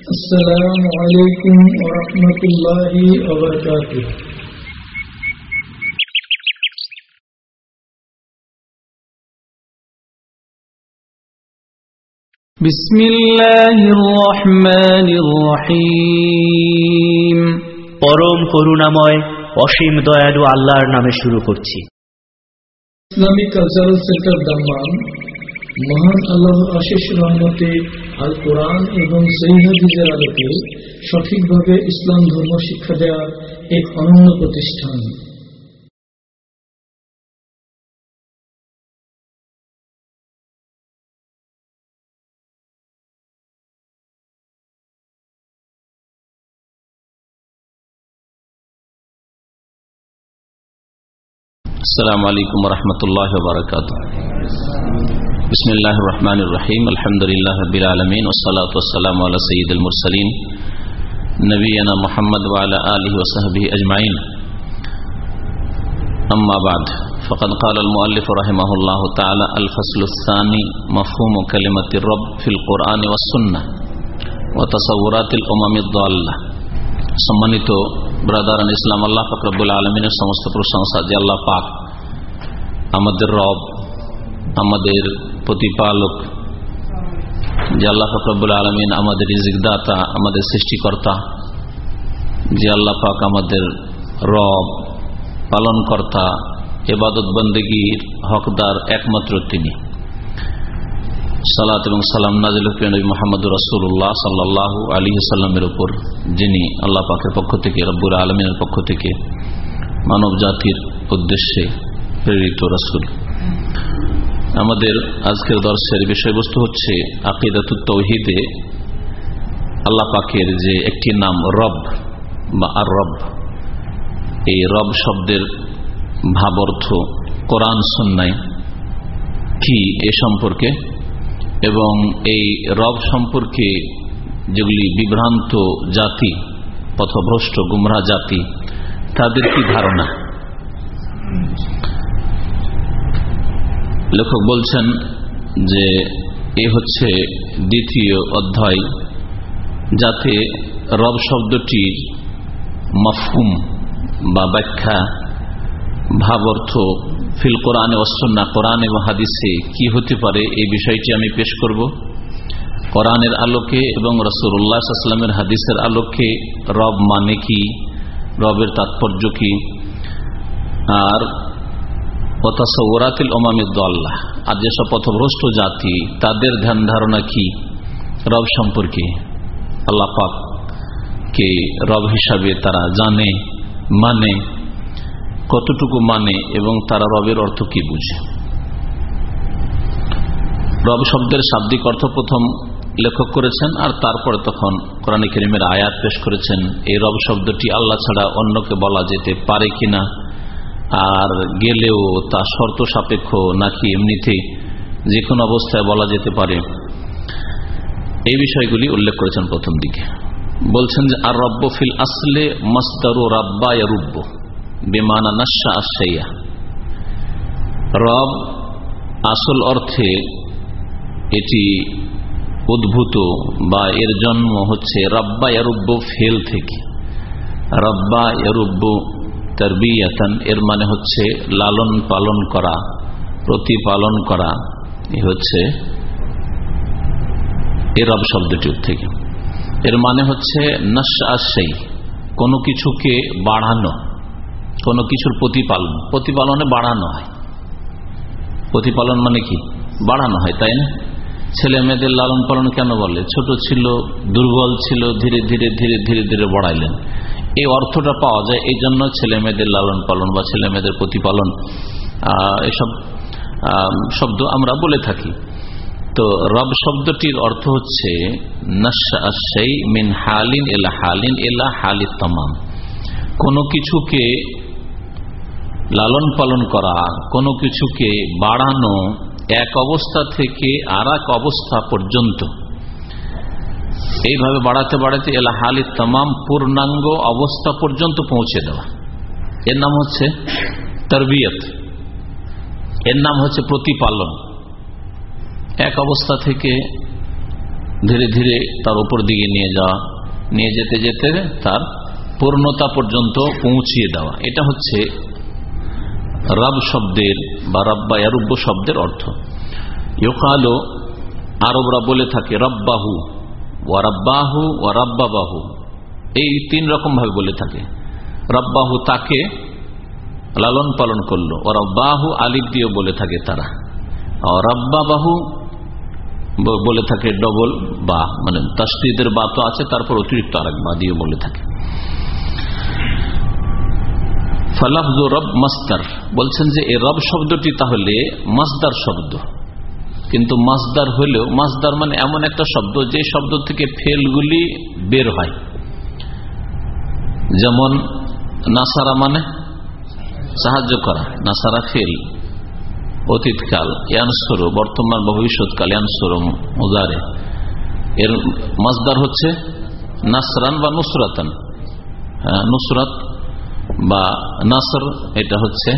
السلام عليكم ورحمة الله وبركاته بسم الله الرحمن الرحيم পরম করুণাময় অসীম দয়ালু আল্লাহর নামে শুরু করছি ইসলামিক কালচারাল সেন্টার দাম্মান মহান আল্লাহ আশিস রহমতে আল কোরআন এবং সৈহাদিজের আলোকে সঠিকভাবে ইসলাম ধর্ম শিক্ষা দেওয়া এক অনন্য প্রতিষ্ঠান السلام عليكم ورحمة الله وبركاته بسم الله الرحمن الرحيم الحمد لله رب العالمين والصلاة والسلام على سيد المرسلين نبينا محمد وعلى آله وصحبه أجمعين أما بعد فقد قال المؤلف رحمه الله تعالى الفصل الثاني مفهوم كلمة الرب في القرآن والسنة وتصورات الأمم الضالة সম্মানিত ব্রাদারান ইসলাম আল্লাহ ফকরবুল আলমিনের সমস্ত প্রশংসা যে আল্লাহ পাক আমাদের রব আমাদের প্রতিপালক, যে আল্লাহ ফকরবুল আলমিন আমাদের ইজিকদাতা আমাদের সৃষ্টিকর্তা, যে আল্লাহ পাক আমাদের রব, পালনকর্তা এবাদত বন্দীর হকদার একমাত্র তিনি। সালাত এবং সালাম নাজিল মোহাম্মদ রসুল্লাহ সাল্লাহ আলী সাল্লামের উপর, যিনি আল্লাহ পাকের পক্ষ থেকে রব্বুর আলমিনের পক্ষ থেকে মানব জাতির উদ্দেশ্যে প্রেরিত রসুল। আমাদের আজকের দর্শের বিষয়বস্তু হচ্ছে আকিদাতুত তৌহিদে আল্লাহ পাকের যে একটি নাম রব বা আর রব, এই রব শব্দের ভাবর্থ কোরআন সন্ন্যায় কি এ সম্পর্কে এবং এই রব সম্পর্কে যেগুলি বিভ্রান্ত জাতি পথভ্রষ্ট গুমরা জাতি, তাদের কি ধারণা? লেখক বলছেন যে এ হচ্ছে দ্বিতীয় অধ্যায়, যাতে রব শব্দটির মফহুম বা ব্যাখ্যা, ভাবার্থ ফিল কোরআনে অসন্না কোরআন এবং হাদিসে কি হতে পারে এই বিষয়টি আমি পেশ করব। কোরআনের আলোকে এবং রসুল্লাহামের হাদিসের আলোকে রব মানে কি, রবের তাৎপর্য কি? আর ওরাতিল ওমামিদ্দাল্লাহ আর যেসব পথভ্রষ্ট জাতি, তাদের ধ্যান ধারণা কি? রব সম্পর্কে আল্লাহ পাক কে রব হিসাবে তারা জানে মানে কতটুকু মানে এবং তারা রবের অর্থ কি বুঝে? রব শব্দের শাব্দিক অর্থ প্রথম লেখক করেছেন আর তারপরে তখন কোরআন করিমের আয়াত পেশ করেছেন। এই রব শব্দটি আল্লাহ ছাড়া অন্যকে বলা যেতে পারে কিনা? আর গেলেও তা শর্ত সাপেক্ষ নাকি এমনিতে যে কোনো অবস্থায় বলা যেতে পারে। এই বিষয়গুলি উল্লেখ করেছেন প্রথম দিকে। বলছেন যে, আর রব্য ফিল আসলে মস্তারু রাব্বা রুব্ব বেমানা নাসা আসাইয়া রব আসল অর্থে এটি উদ্ভূত বা এর জন্ম হচ্ছে রব্বা ইয়ারুব্য ফেল থেকে। রব্বা ইয়ারুব্য তারবিয়াতান, এর মানে হচ্ছে লালন পালন করা, প্রতিপালন করা, এ হচ্ছে এ রব শব্দটির থেকে। এর মানে হচ্ছে নাসাই কোনো কিছুকে বাড়ানো, কোনো কিছুর প্রতিপালন। প্রতিপালনে বাড়ানো হয়। প্রতিপালন মানে কি? বাড়ানো হয়, তাই না? ছেলে মেয়েদের লালন পালন কেন বলে? ছোট ছিল, দুর্বল ছিল, ধীরে ধীরে ধীরে ধীরে ধীরে বাড়াইলেন। এই অর্থটা পাওয়া যায় এই জন্য ছেলে মেয়েদের লালন পালন বা ছেলে মেয়েদের প্রতিপালন এসব শব্দ আমরা বলে থাকি। তো রব শব্দটির অর্থ হচ্ছে মিন হালিন এলা হালিন এলা হালি তামাম। কোনো কিছুকে লালন পালন করা, কোনো কিছুকে বাড়ানো এক অবস্থা থেকে আর অবস্থা পর্যন্ত এইভাবে বাড়াতে বাড়াতে এলা হালি তাম পূর্ণাঙ্গ অবস্থা পর্যন্ত পৌঁছে দেওয়া। এর নাম হচ্ছে তরবিয়ত। এর নাম হচ্ছে প্রতিপালন। এক অবস্থা থেকে ধীরে ধীরে তার উপর দিকে নিয়ে যাওয়া, নিয়ে যেতে যেতে তার পূর্ণতা পর্যন্ত পৌঁছিয়ে দেওয়া। এটা হচ্ছে রব শব্দের বা রব্বা ইয়ারুব্য শব্দের অর্থ। ইকালো আরবরা বলে থাকে, রব্বাহু। ওয়ারাব্বাহু ওয়ারাব্বাবাহু। এই তিন রকম ভাবে বলে থাকে। রব্বাহু তাকে লালন পালন করল। ওরাব্বাহু আলিফ দিয়ে বলে থাকে তারা। রব্বাবাহু বলে থাকে ডবল বা মানে তাস্তিদের বা তো আছে, তারপর অতিরিক্ত আরেক বা দিয়ে বলে থাকে। ফালাফজ রব মাস্তার বলছেন যে এই রব শব্দটি তাহলে মাসদার শব্দ। কিন্তু মাসদার হলেও মাসদার মানে এমন একটা শব্দ, যে শব্দ থেকে ফেলগুলি বের হয়। যেমন, নাসারা মানে সাহায্য করা, নাসারা ফেল, অতীতকাল, ইয়ানসরো, বর্তমান ভবিষ্যৎকাল, ইয়ানসরো মুজারে এর মাসদার হচ্ছে নাসরান বা নুসরাতান। নুসরাত বা নাসর, এটা হচ্ছে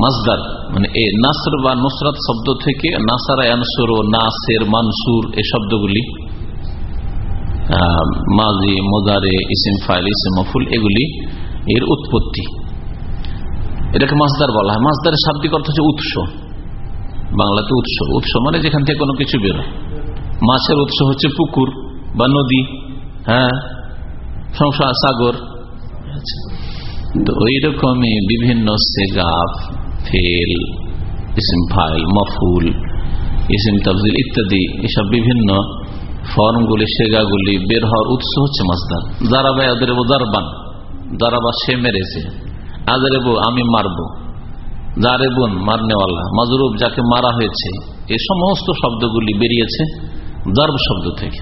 মাসদার মানে এ নাসর বা নুসরাত শব্দ থেকে নাসারা ইয়ানসর নাসের মানসুর এই শব্দগুলি মাজি, মোজারে, ইসিম, ফাইল, ইসিম, মফুল, এগুলি এর উৎপত্তি। এটাকে মাসদার বলা হয়। মাসদারের শাব্দিক অর্থ হচ্ছে উৎস। বাংলাতে উৎস। উৎস মানে যেখান থেকে কোনো কিছু বেরোয়। মাছের উৎস হচ্ছে পুকুর বা নদী হ্যাঁ সংসার, সাগর। তো ওই বিভিন্ন ফেল ফাইল মফুল ইত্যাদি, এসব বিভিন্ন ফর্মগুলি, সেগাগুলি বের হওয়ার উৎস হচ্ছে মাসদার। দারাবাই ওদের দারবান দারাবা সে মেরেছে আজারেবু আমি মারব জারেবুন মারনেওয়ালা, মাজরুব যাকে মারা হয়েছে এই সমস্ত শব্দগুলি বেরিয়েছে দার্ব শব্দ থেকে,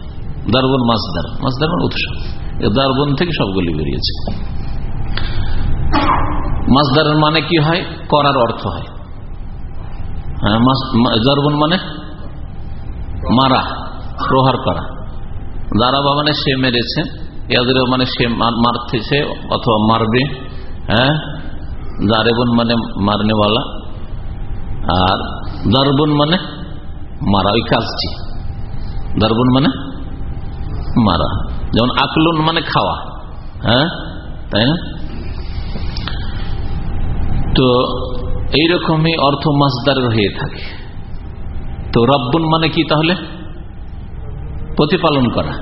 দারবন মাসদার মাসদার মানে উৎস। দারবন থেকে সবগুলি বেরিয়েছে। মাসদারের মানে কি হয়? করার অর্থ হয়। জারবন মানে? মারা, প্রহার করা। দারাবা মানে সে মেরেছে মানে সে মারতেছে অথবা মারবে হ্যাঁ? দারেবন মানে মারনেওয়ালা। আর দারবন মানে মারা, ওই কাজটি। দারবন মানে মারা। যেমন আকলুন মানে খাওয়া হ্যাঁ? তাই না? তো এইরকমই অর্থ মাসদারের হয়ে থাকে। তো রব্বন মানে কি তাহলে? প্রতিপালন করা।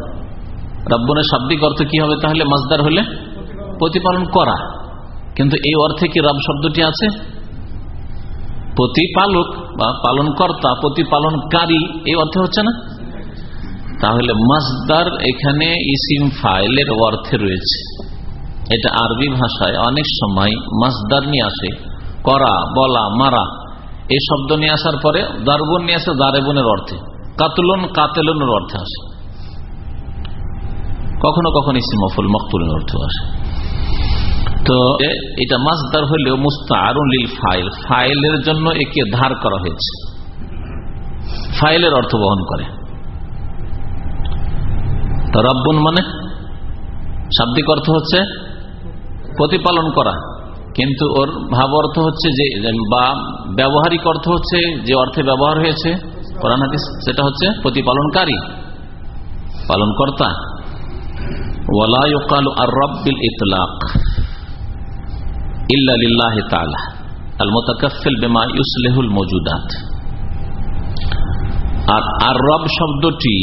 রব্বনের শাব্দিক অর্থ কি হবে তাহলে? মাসদার হলে প্রতিপালন করা। কিন্তু এই অর্থে কি রব শব্দটি আছে? প্রতিপালক বা পালনকর্তা, প্রতিপালনকারী, এই অর্থে হচ্ছে না? তাহলে মাসদার এখানে ইসিম ফাইলের অর্থে রয়েছে। এটা আরবি ভাষায় অনেক সময় মাসদার নিয়ে আসে। করা, বলা, মারা। এই শব্দ নিয়ে আসার পরে দারবন নিয়ে আসে দারেবনের অর্থে। কাতলন, কাতেলনের অর্থে আসে। কখনো কখনো ইসিমফুল মকতুলের অর্থ আসে। তো এটা মাসদার হলেও মুস্তারুল ফাইল। ফাইলের জন্য একে ধার করা হয়েছে। ফাইলের অর্থ বহন করে। রব্বন মানে শাব্দিক অর্থ হচ্ছে প্রতিপালন করা। কিন্তু ওর ভাব অর্থ হচ্ছে যে বা ব্যবহারিক অর্থ হচ্ছে যে অর্থে ব্যবহার হয়েছে, কোরআন হাদিস সেটা হচ্ছে প্রতিপালনকারী, পালনকর্তা। ওয়ালা ইউকালু আর রব্বিল ইতলাক আল বিমা মওজুদাত আর আর রব শব্দটি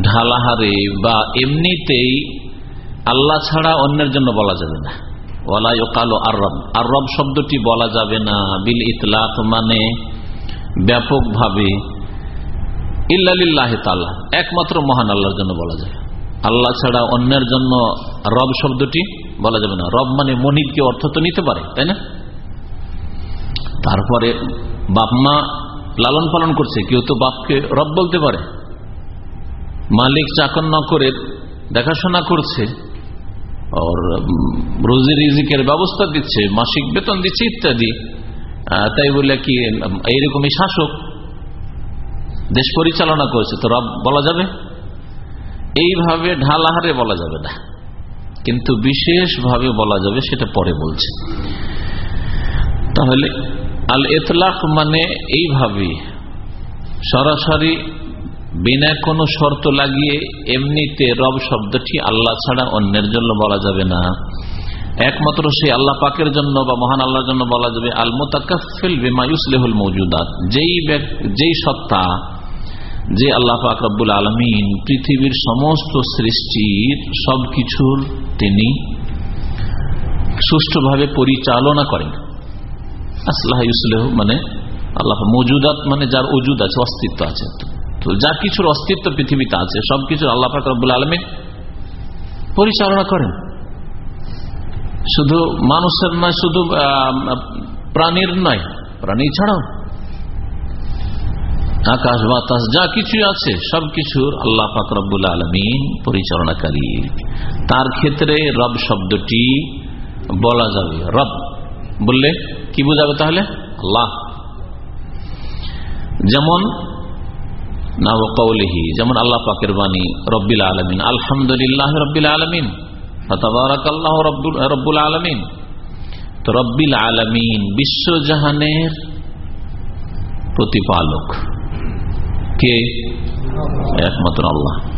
ঢালাহারে বা এমনিতেই আল্লাহ ছাড়া অন্যের জন্য বলা যাবে না। ওয়ালা ইউকালু আর রব আর রব শব্দটি বলা যাবে না। বিল ইতলাক মানে ব্যাপকভাবে ইল্লা লিল্লাহ তাআলা। একমাত্র মহান আল্লাহর জন্য বলা যায় আল্লাহ ছাড়া অন্যের জন্য রব শব্দটি বলা যাবে না। রব মানে মনিবকে অর্থ তো নিতে পারে, তাই না? তারপরে বাপ মা লালন পালন করছে, কেউ তো বাপকে রব বলতে পারে। মালিক চাকর নকরের দেখাশোনা করছে। ওর রোজি রিজিকের ব্যবস্থা দিচ্ছে মাসিক বেতন দিচ্ছে ইত্যাদি তাই বলে কি এইরকমই শাসক দেশ পরিচালনা করেছে, তো রব বলা যাবে? এইভাবে ঢালাহারে বলা যাবে না। কিন্তু বিশেষভাবে বলা যাবে, সেটা পরে বলছে। তাহলে আল এতলাক মানে এইভাবে সরাসরি বিনা কোনো শর্ত লাগিয়ে এমনিতে রব শব্দটি আল্লাহ ছাড়া অন্যের জন্য বলা যাবে না। একমাত্র সেই আল্লাহ পাকের জন্য বা মহান আল্লাহর জন্য বলা যাবে আল মোতাকাফিল বিমায়ুসলেহুল মৌজুদাত। যেই যেই সত্তা যে আল্লাহ পাক রব্বুল আলমিন পৃথিবীর সমস্ত সৃষ্টির সবকিছুর তিনি সুষ্ঠুভাবে পরিচালনা করেন। আসলাহ ইউসলেহ মানে আল্লাহ মজুদাত মানে যার অজুদ আছে, অস্তিত্ব আছে। তো যা কিছুর অস্তিত্ব পৃথিবীতে আছে সবকিছু আল্লাহ পাক রব্বুল আলমিন পরিচালনা করেন। শুধু মানুষের নয়, শুধু প্রাণীর নয়, প্রাণী ছাড়াও। আকাশ, বাতাস, যা কিছু আছে সবকিছুর আল্লাহ ফাকরবুল আলমিন পরিচালনাকারী। তার ক্ষেত্রে রব শব্দটি বলা যাবে, রব। বললে কি বোঝাবে তাহলে? আল্লাহ। যেমন যেমন আল্লাহ পাকের বাণী, রব্বিল আলমিন। আলহামদুলিল্লাহ রব্বিল আলমিন। রব্বুল আলমিন। তো রব্বিল আলমিন বিশ্বজাহানের প্রতিপালক। কে? একমাত্র আল্লাহ।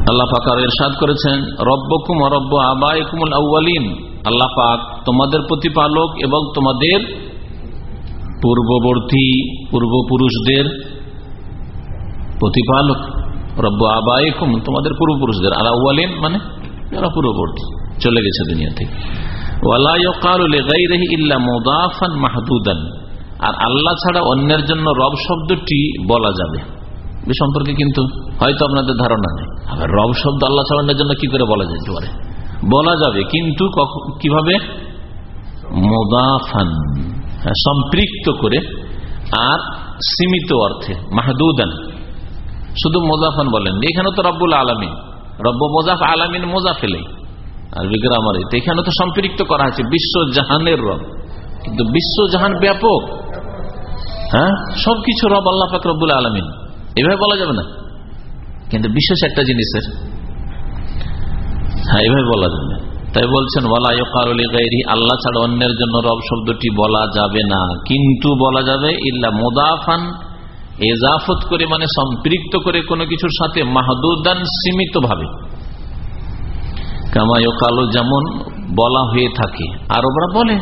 আল্লাহ পাক আর এরশাদ করেছেন, রব্বকুম রব্ব আবাইকুমুল আউ্বালিন আল্লাহ পাক তোমাদের প্রতিপালক এবং তোমাদের পূর্ববর্তী পূর্বপুরুষদের প্রতিপালক, রব্ব আবাইকুম তোমাদের পূর্বপুরুষদের আর আউ্বালিন মানে যারা পূর্ববর্তী, চলে গেছে দুনিয়া থেকে। মাহদুদান। আর আল্লাহ ছাড়া অন্যের জন্য রব শব্দটি বলা যাবে। এ সম্পর্কে কিন্তু হয়তো আপনাদের ধারণা নেই। আবার রব শব্দ আল্লাহ ছাড়া অন্যের জন্য কি করে বলা যেতে পারে? বলা যাবে, কিন্তু কীভাবে? মোদাফান। সম্পৃক্ত করে আর সীমিত অর্থে, মাহদুদান। শুধু মোজাফান বলেন, এখানে তো রব্বুল আলমিন। রব্ব মোজাফ আলামিন মোজাফেলেই আর বিগ্রামারে এখানে তো সম্পৃক্ত করা হয়েছে, বিশ্ব জাহানের রব। কিন্তু বিশ্ব জাহান ব্যাপক। হ্যাঁ সবকিছু রব আল্লাহ পাক রব্বুল আলমিন। এভাবে বলা যাবে না। কিন্তু বিশেষ একটা জিনিসের। হ্যাঁ এভাবে বলা যাবে তাই বলছেন আল্লাহ ছাড়া অন্যের জন্য রব শব্দটি বলা যাবে না। কিন্তু বলা যাবে, ইল্লা মোদাফান এজাফত করে মানে সম্পৃক্ত করে কোনো কিছুর সাথে মাহদুদান সীমিত ভাবে কামায়কালো যেমন বলা হয়ে থাকে। আর ওরা বলে,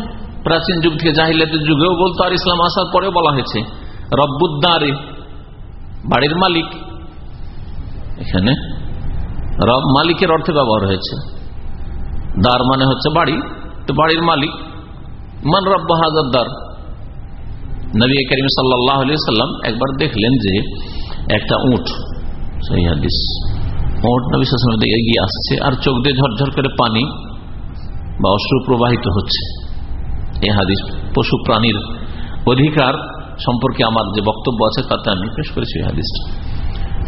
প্রাচীন যুগ থেকে জাহিলাতের যুগেও বলতো, আর ইসলাম আসার পরেও বলা হয়েছে রব্বুদ্দারে বাড়ির মালিক। এখানে রব মালিকের অর্থে ব্যবহার হয়েছে। দার মানে হচ্ছে বাড়ি, তো বাড়ির মালিক। মান রব্ব হাজার দার নবী করিম সাল্লাম একবার দেখলেন যে একটা উঠ সেই হাদিস। উঠ নবী সাল্লামের দিকে এগিয়ে আসছে আর চোখ দিয়ে ঝরঝর করে পানি বা অশ্রু প্রবাহিত হচ্ছে। এই হাদিস পশু প্রাণীর অধিকার সম্পর্কে আমার যে বক্তব্য আছে, তাতে আমি পেশ করেছি এই হাদিসটা।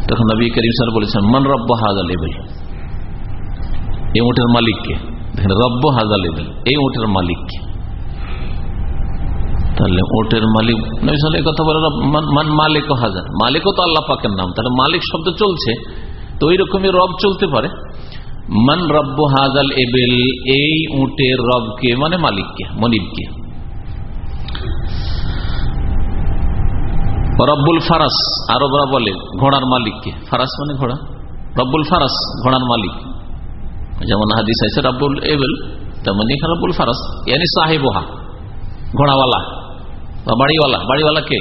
তখন নবী করিম স্যার বলেছেন, মান রব্ব হাজাল এবেল এই উঠের মালিককে। রব্ব হাজাল এবেল এই উঠের মালিককে তাহলে ওটের মালিক, নবী কথা বলে মান মালিক হাজার মালিকও তো আল্লাহ পাকের নাম, তাহলে মালিক শব্দ চলছে, তো ওই রকমই রব চলতে পারে। মান রব্ব হাজাল এবেল এই উটের রবকে মানে মালিককে মনিবকে রব্বুল ফারাস, আরবরা বলে ঘোড়ার মালিককে ফারাস মানে ঘোড়া? রব্বুল ফারাস, ঘোড়ার মালিক। যেমন হাদিস আছে, রব্বুল এবেল তেমন এখানে রব্বুল ফারাস, ইয়ানি সাহেবহা, ঘোড়াওয়ালা বা বাড়িওয়ালা বাড়িওয়ালা কে?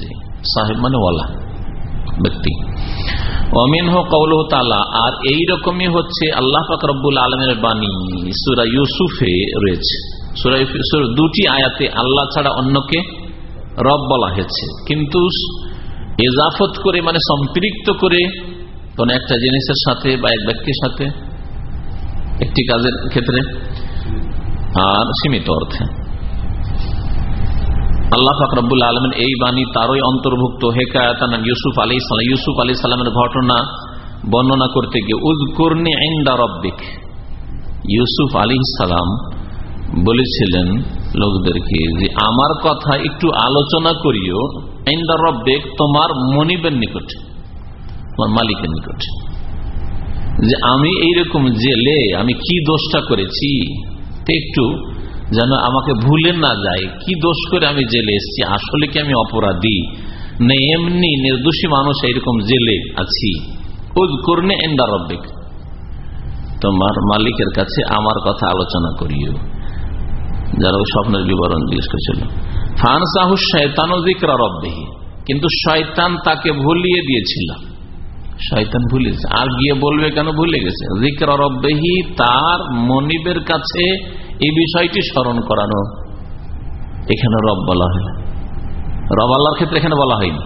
জি, সাহেব মানে ওয়ালা, ব্যক্তি। অমিন হো কৌল তালা আর এই রকমই হচ্ছে আল্লাহ পাক রব্বুল আলমের বাণী, সুরা ইউসুফে রয়েছে। সুরা দুটি আয়াতে আল্লাহ ছাড়া অন্যকে রব বলা হয়েছে। কিন্তু এজাফত করে মানে সম্পৃক্ত করে, কোন একটা জিনিসের সাথে বা এক ব্যক্তির সাথে একটি কাজের ক্ষেত্রে আর সীমিত অর্থে। আল্লাহ ফাকরাবুল আলমেন এই বাণী তারই অন্তর্ভুক্ত হেকায়তানা ইউসুফ আলী সালাম। ইউসুফ আলী সালামের ঘটনা বর্ণনা করতে গিয়ে উজকুরনি আইন্দা রব্বিক। ইউসুফ আলী সালাম বলেছিলেন লোকদেরকে যে, আমার কথা একটু আলোচনা করিও। আইন্দা রব্বিক, তোমার মনিবের নিকট, তোমার মালিকের নিকটে। যে আমি এইরকম জেলে আমি কি দোষটা করেছি? একটু যেন আমাকে ভুলে না যায়, কি দোষ করে আমি জেলে এসেছি? আসলে কি আমি অপরাধী? না এমনি নির্দোষী মানুষ এইরকম জেলে আছি। করনে এন্ডা রব্বিক। তোমার মালিকের কাছে আমার কথা আলোচনা করিও। যারা স্বপ্নের বিবরণ জিজ্ঞেস করেছিল। ফানসাহু শয়তান জিকরা কিন্তু শয়তান তাকে ভুলিয়ে দিয়েছিল। শয়তান ভুলিয়েছে আর গিয়ে বলবে কেন ভুলে গেছে? জিকরা রব্বেহি, তার মনিবের কাছে এই বিষয়টি স্মরণ করানো। এখানে রব বলা হয়। রব আল্লাহর ক্ষেত্রে এখানে বলা হয়নি।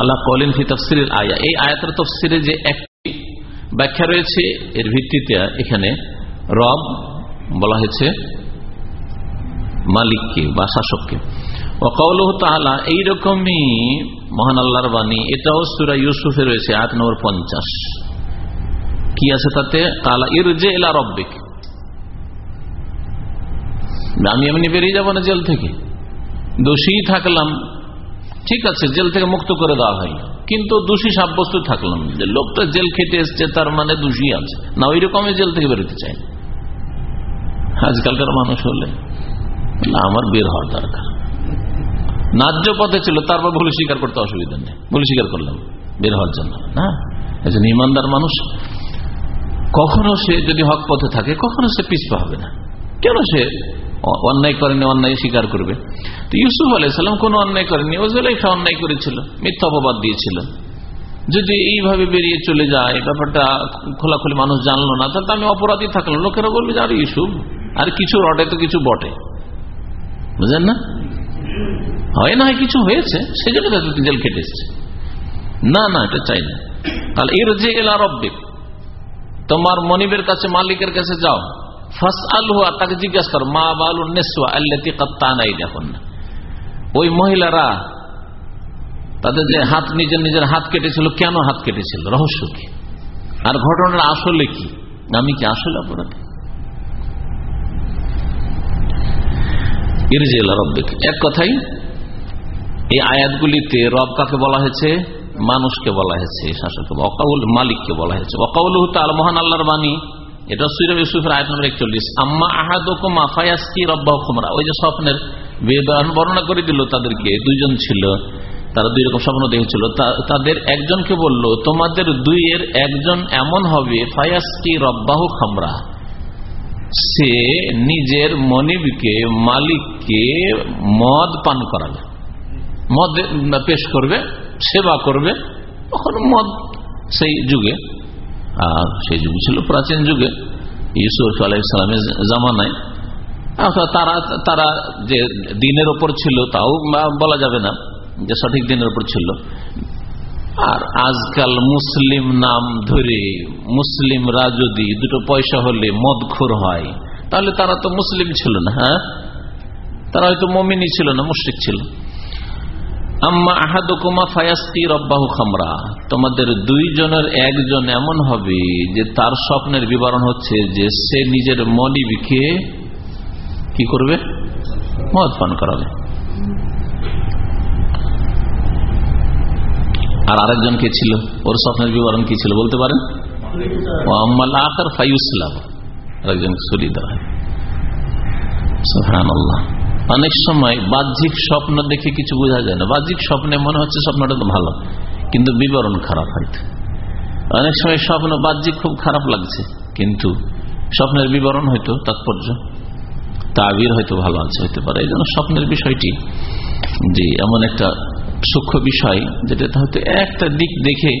আল্লাহ কলিন ফি তফসিরের আয়া। এই আয়াতের তফসিরে যে একটি ব্যাখ্যা রয়েছে, এর ভিত্তিতে এখানে রব বলা হয়েছে মালিককে বা শাসককে। এইরকমই মহান আল্লাহর বাণী। এটাও সুরা ইউসুফে রয়েছে আট নম্বর পঞ্চাশ। কি আছে তাতে? কালা ইরজে এলা রব্বিক। আমি এমনি বেরিয়ে যাব না জেল থেকে। দোষী থাকলাম, ঠিক আছে, জেল থেকে মুক্ত করে দেওয়া হয় কিন্তু দোষী সাব্যস্ত থাকলাম। যে লোকটা জেল খেটে এসছে, তার মানে দোষী আছে। না ওই রকমই জেল থেকে বেরোতে চাই। আজকালকার মানুষ হলে, আমার বের হওয়ার দরকার। ন্যায্য পথে ছিল, তারপর ভুল স্বীকার করতে অসুবিধা নেই। ভুল স্বীকার করলাম, বের হওয়ার জন্য, না? একজন ইমানদার মানুষ, কখনো সে যদি হক পথে থাকে, কখনো সে পিছপা হবে না। কেন সে অন্যায় করেনি, অন্যায় স্বীকার করবে? তো ইউসুফ আলাইসাল্লাম কোন অন্যায় করেনি ওজলেখা অন্যায় করেছিল, মিথ্যা অপবাদ দিয়েছিল। যদি এইভাবে বেরিয়ে চলে যায়, ব্যাপারটা খোলাখুলি মানুষ জানলো না, তাহলে আমি অপরাধী থাকলাম। লোকেরা বলবে যে, আর ইউসুফ, আর কিছু রটে তো কিছু বটে। বুঝলেন না? হয় না কিছু হয়েছে, সেজন্য তাদের জেল কেটে এসছে। না না, এটা চাই না। তাহলে এর যে এলা রব্বিক, তোমার মনিবের কাছে, মালিকের কাছে যাও। ফাস আলু আর তাকে জিজ্ঞাসা করো, মা বালু নেসুয়া আল্লাতি দেখুন ওই মহিলারা তাদের যে হাত নিজের নিজের হাত কেটেছিল, কেন হাত কেটেছিল? রহস্য কি? আর ঘটনার আসলে কি? আমি কি আসলে অপরাধী? এক কথাই এই আয়াতগুলিতে রব কাকে বলা হয়েছে? মানুষকে বলা হয়েছে শাসককে অকাউল মালিককে বলা হয়েছে। অকাউল তাল মহান আল্লাহর বাণী। এটা সুইরব ইউসুফের আয়াত নম্বর একচল্লিশ। আম্মা আহাদুকুম আফায়াসকি রব্বা খুমরা। ওই যে স্বপ্নের বর্ণনা করে দিল তাদেরকে, দুইজন ছিল, তারা দুই রকম স্বপ্ন দেখেছিল। তাদের একজনকে বলল, তোমাদের দুইয়ের একজন এমন হবে, ফায়াসকি রব্বাহ খামরা। সে নিজের মনিবকে, মালিককে মদ পান করাবে। মদ পেশ করবে, সেবা করবে, তখন মদ সেই যুগে, আর সেই যুগ ছিল প্রাচীন যুগে ইসুফ আলাইসালামের জামানায়। তারা তারা যে দিনের ওপর ছিল তাও বলা যাবে না যে সঠিক দিনের ওপর ছিল। আর আজকাল মুসলিম নাম ধরে মুসলিমরা যদি দুটো পয়সা হলে মদখোর হয়। তাহলে তারা তো মুসলিম ছিল না হ্যাঁ? তারা হয়তো মমিনী ছিল না, মুশ্রিক ছিল। আম্মা আহাদুকুমা ফায়াস্তি রব্বাহু খামরা। তোমাদের দুইজনের একজন এমন হবে যে তার স্বপ্নের বিবরণ হচ্ছে যে সে নিজের মনিবিকে কি করবে? মদ পান করাবে। আর আরেকজন কে ছিল? ওর স্বপ্নের বিবরণ কি ছিল বলতে পারেন? আকার ফাইউসলাম আরেকজন সরিয়ে দেওয়া হয় অনেক সময় বাহ্যিক স্বপ্ন দেখে কিছু বোঝা যায় না। বাহ্যিক স্বপ্নে মনে হচ্ছে স্বপ্নটা তো ভালো, কিন্তু বিবরণ খারাপ হয়তো অনেক সময় স্বপ্ন বাহ্যিক খুব খারাপ লাগছে, কিন্তু স্বপ্নের বিবরণ হয়তো তাৎপর্য, তাবির হয়তো ভালো আছে হইতে পারে। এই জন্য স্বপ্নের বিষয়টি যে এমন একটা সূক্ষ্ম বিষয় যেটা হয়তো একটা দিক দেখে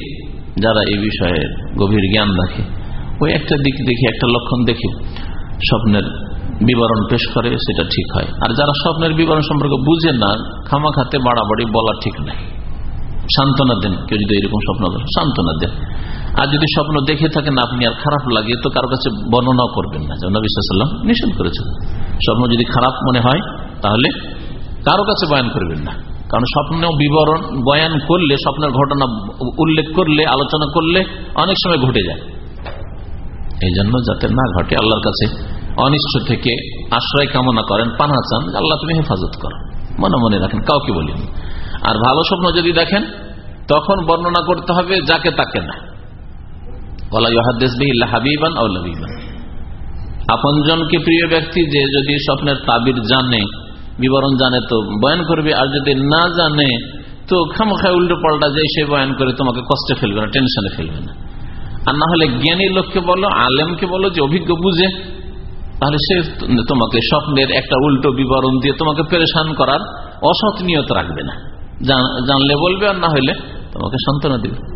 যারা এই বিষয়ে গভীর জ্ঞান রাখে, ওই একটা দিক দেখে, একটা লক্ষণ দেখে স্বপ্নের বিবরণ পেশ করে, সেটা ঠিক হয়। আর যারা স্বপ্নের বিবরণ সম্পর্কে বুঝে না খামা খাতে বাড়াবাড়ি বলা ঠিক নাই। সান্ত্বনা দেন, কেউ যদি এরকম স্বপ্ন সান্ত্বনা দেন। আর যদি স্বপ্ন দেখে থাকেন, আপনি আর খারাপ লাগে, তো কারও কাছে বর্ণনা করবেন না। যেমন বিশ্বাসাল্লাম নিষেধ করেছেন, স্বপ্ন যদি খারাপ মনে হয়, তাহলে কারও কাছে বয়ান করবেন না। কারণ স্বপ্ন বিবরণ, বয়ান করলে, স্বপ্নের ঘটনা উল্লেখ করলে, আলোচনা করলে অনেক সময় ঘটে যায়। এই জন্য যাতে না ঘটে, আল্লাহর কাছে অনিষ্ট থেকে আশ্রয় কামনা করেন, পানা চান আল্লাহ তুমি হেফাজত করো। মনে মনে রাখেন, কাউকে বলিনি। আর ভালো স্বপ্ন যদি দেখেন, তখন বর্ণনা করতে হবে যাকে তাকে না। হাবিবান আপনজনকে প্রিয় ব্যক্তি যে যদি স্বপ্নের তাবির জানে, বিবরণ জানে, তো বয়ান করবে, আর যদি না জানে, তো খামখায় উল্টো পাল্টা যে সে বয়ান করে তোমাকে কষ্টে ফেলবে না, টেনশনে ফেলবে না। আর না হলে জ্ঞানী লোককে বলো, আলেমকে বলো যে অভিজ্ঞ বুঝে তাহলে সে তোমাকে স্বপ্নের একটা উল্টো বিবরণ দিয়ে তোমাকে পেরেশান করার অসৎ নিয়ত রাখবে না জানলে বলবে আর না হইলে তোমাকে সান্ত্বনা দিবে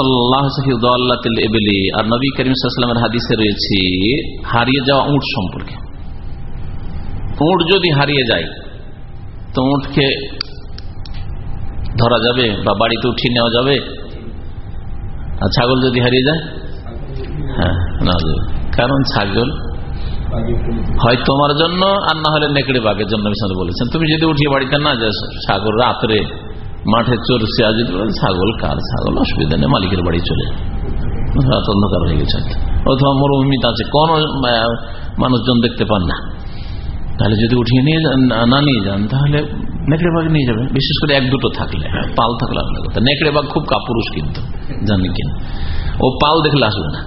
সাল্লাহলি আর নবী হাদিসে রয়েছে হারিয়ে যাওয়া সম্পর্কে যদি হারিয়ে যায় তো ধরা যাবে বা বাড়িতে উঠিয়ে নেওয়া যাবে আর ছাগল যদি হারিয়ে যায়? হ্যাঁ না কারণ ছাগল হয় তোমার জন্য আর না হলে নেকড়ে বাঘের জন্য বলেছেন তুমি যদি উঠিয়ে বাড়িতে না যাস, ছাগল রাত্রে মাঠে চড়ছে আজ ছাগল কার? ছাগল অসুবিধা নেই, মালিকের বাড়ি চলে অন্ধকার হয়ে গেছে। অথবা মরুভূমিতে আছে, কোন মানুষজন দেখতে পান না। তাহলে যদি উঠিয়ে নিয়ে যান, না নিয়ে যান, তাহলে নেকড়ে বাঘ নিয়ে যাবে বিশেষ করে এক দুটো থাকলে পাল থাকলে আপনার কথা। নেকড়ে বাঘ খুব কাপুরুষ কিন্তু জানি কিনা ও পাল দেখলে আসবে না।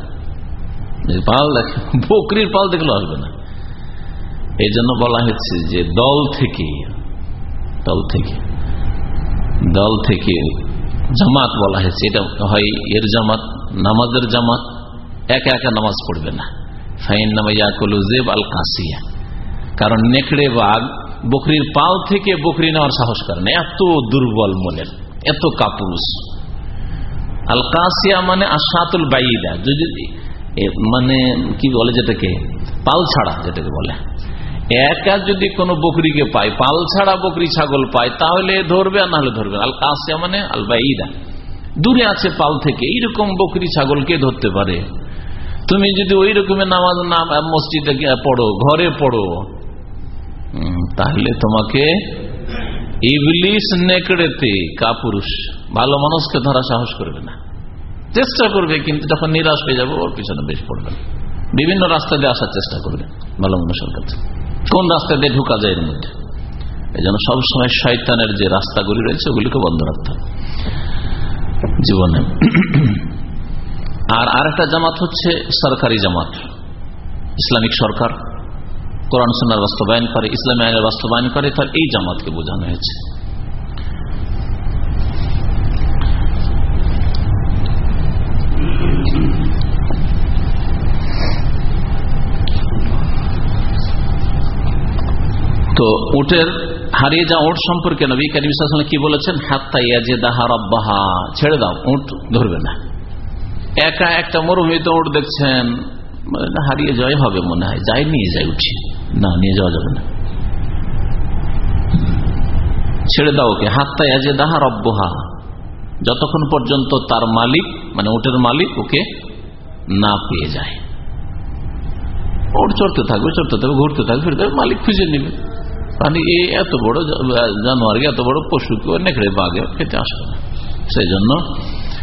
পাল দেখে, বকরির পাল দেখলে আসবে না। এই জন্য বলা হচ্ছে যে দল থেকে দল থেকে দল থেকে জামাত বলা হয়েছে এটা হয় এর জামাত, নামাজের জামাত, একা একা নামাজ পড়বে না। ফাইন জেব আল কাসিয়া কারণ নেকড়ে বাঘ বকরির পাল থেকে বকরি নেওয়ার সাহস করে না, এত দুর্বল মনের, এত কাপুরুষ। আল কাসিয়া মানে আশাতুল বাইদা, যদি মানে কি বলে যেটাকে? পাল ছাড়া যেটাকে বলে। একা যদি কোনো বকরিকে পায়, পাল ছাড়া বকরি ছাগল পায়, তাহলে ধরবে আর নাহলে ধরবে আল কাসিয়া মানে আল বাইদা দূরে আছে পাল থেকে, এইরকম বকরি ছাগলকে ধরতে পারে? তুমি যদি ওই রকমের নামাজ না, মসজিদে পড়ো, ঘরে পড়ো তাহলে তোমাকে ইবলিস নেকড়েতে কাপুরুষ, ভালো মানুষকে ধরা সাহস করবে না। চেষ্টা করবে, কিন্তু যখন নিরাশ হয়ে যাবে, ওর পিছনে বেশ পড়বে। বিভিন্ন রাস্তা দিয়ে আসার চেষ্টা করবে ভালো মানুষের কাছে। কোন রাস্তা দিয়ে ঢুকা যায় এর মধ্যে? এই জন্য সবসময় শয়তানের যে রাস্তাগুলি রয়েছে, ওগুলিকে বন্ধ রাখতে হবে। জীবনে। আর আরেকটা জামাত হচ্ছে সরকারি জামাত, ইসলামিক সরকার। কোরআন সন্ন্যার বাস্তবায়ন করে, ইসলামী আইনের বাস্তবায়ন করে, তার এই জামাতকে বোঝানো হয়েছে। তো উটের হারিয়ে যাওয়া উঠ সম্পর্কে নবী করিম কি বলেছেন? হাত্তাইয়া যে দাহা রব্বাহা। ছেড়ে দাও উঠ ধরবে না। একা একটা মরুভূমিতে উঠ দেখছেন হারিয়ে যাওয়াই হবে মনে হয়, যাই নিয়ে যায় উঠি। না, নিয়ে যাওয়া যাবে না। ছেড়ে দাও ওকে। হাত্তাইয়া যে দাহা রব্বহা। যতক্ষণ পর্যন্ত তার মালিক মানে উটের মালিক ওকে না পেয়ে যায়। চড়তে থাকবে চড়তে থাকবে, ঘুরতে থাকবে, ফিরতে মালিক খুঁজে নেবে। মানে এত বড় জানোয়ার এত বড় পশুকে নেকড়ে, বাঘে, খেতে আসবে না। সেই জন্য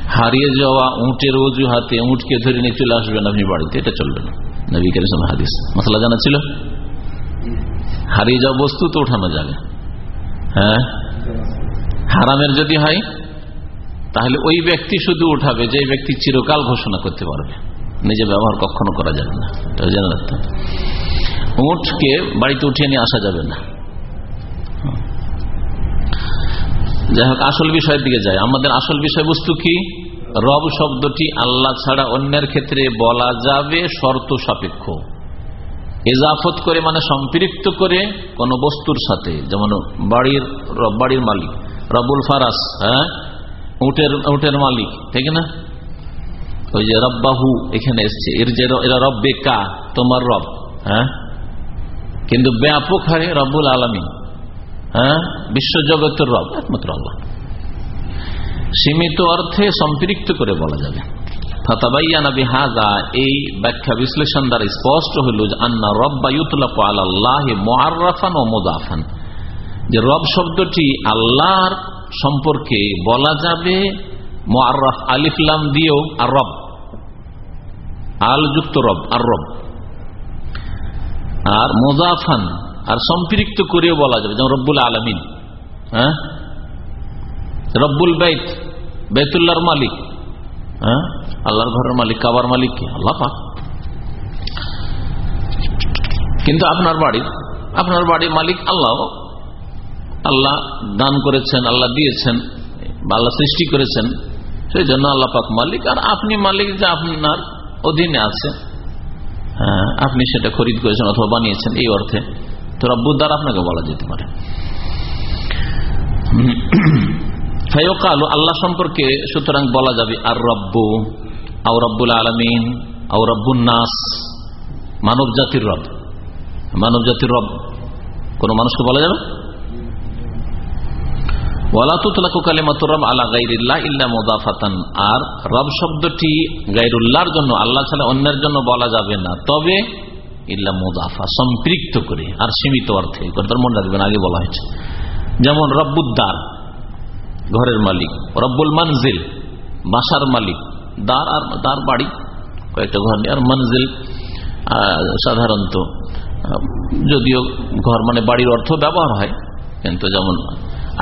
হারিয়ে যাওয়া উঁটের অজুহাতে উঁটকে ধরে নিয়ে চলে আসবেন আপনি বাড়িতে, এটা চলবে না। নবী করিম হাদিস। মশলা জানা ছিল? হারিয়ে যাওয়া বস্তু তো উঠানো যাবে। হ্যাঁ? হারামের যদি হয়, তাহলে ওই ব্যক্তি শুধু উঠাবে যে ব্যক্তি চিরকাল ঘোষণা করতে পারবে। নিজে ব্যবহার কখনো করা যাবে না। জেনে রাখতে উঠকে বাড়িতে উঠিয়ে নিয়ে আসা যাবে না। যাই হোক, আসল বিষয়ের দিকে যায় আমাদের আসল বিষয়বস্তু কি? রব শব্দটি আল্লাহ ছাড়া অন্যের ক্ষেত্রে বলা যাবে শর্ত সাপেক্ষ। এজাফত করে মানে সম্পৃক্ত করে কোন বস্তুর সাথে, যেমন বাড়ির বাড়ির মালিক, রবুল ফারাস হ্যাঁ? উটের উটের মালিক, ঠিক না? ওই যে রব্বাহু এখানে এসছে এর যে এরা রব্বে কা তোমার রব হ্যাঁ? কিন্তু ব্যাপক হারে রব্বুল আলমী হ্যাঁ? বিশ্বজগতের রব, একমাত্র আল্লাহ। সীমিত অর্থে সম্পৃক্ত করে বলা যাবে। এই ব্যাখ্যা বিশ্লেষণ দ্বারা স্পষ্ট হইল আন্না রব্বা ইউতলাপ আল্লাহ মোয়াররাফান ও মোদাফান। যে রব শব্দটি আল্লাহর সম্পর্কে বলা যাবে মোয়াররাফ আলিফলাম দিয়েও আর রব। আল যুক্ত রব, আর রব। আর মোজাফান আর সম্পৃক্ত করেও বলা যাবে, যেমন রব্বুল আলমিন হ্যাঁ? রব্বুল বাইত বেতুল্লাহর মালিক। হ্যাঁ? আল্লাহর ঘরের মালিক কাবার মালিক কি? আল্লাহ পাক। কিন্তু আপনার বাড়ি আপনার বাড়ির মালিক আল্লাহ। আল্লাহ দান করেছেন আল্লাহ দিয়েছেন আল্লাহ সৃষ্টি করেছেন। সেই জন্য আল্লাহ পাক মালিক। আর আপনি মালিক যে আপনার অধীনে আছে। হ্যাঁ, আপনি সেটা খরিদ করেছেন অথবা বানিয়েছেন এই অর্থে। তো রব্বুদ্দার আপনাকে বলা যেতে পারে। আল্লাহ সম্পর্কে সুতরাং বলা যাবে আর রব্বু আউ রব্বুল আলমিন নাস, মানব জাতির রব। মানব জাতির রব, কোন মানুষকে বলা যাবে? শব্দটি গাইরুল্লাহর জন্য, আল্লাহ অন্যের জন্য বলা যাবে না। তবে সম্পৃক্ত করে, আর সীমিত অর্থে আগে বলা হয়েছে। যেমন রব্বুদ্দার ঘরের মালিক। রব্বুল মানজিল, বাসার মালিক। দার আর, দার বাড়ি, কয়েকটা ঘর আর মনজিল সাধারণত যদিও ঘর মানে বাড়ির অর্থ ব্যবহার হয়, কিন্তু যেমন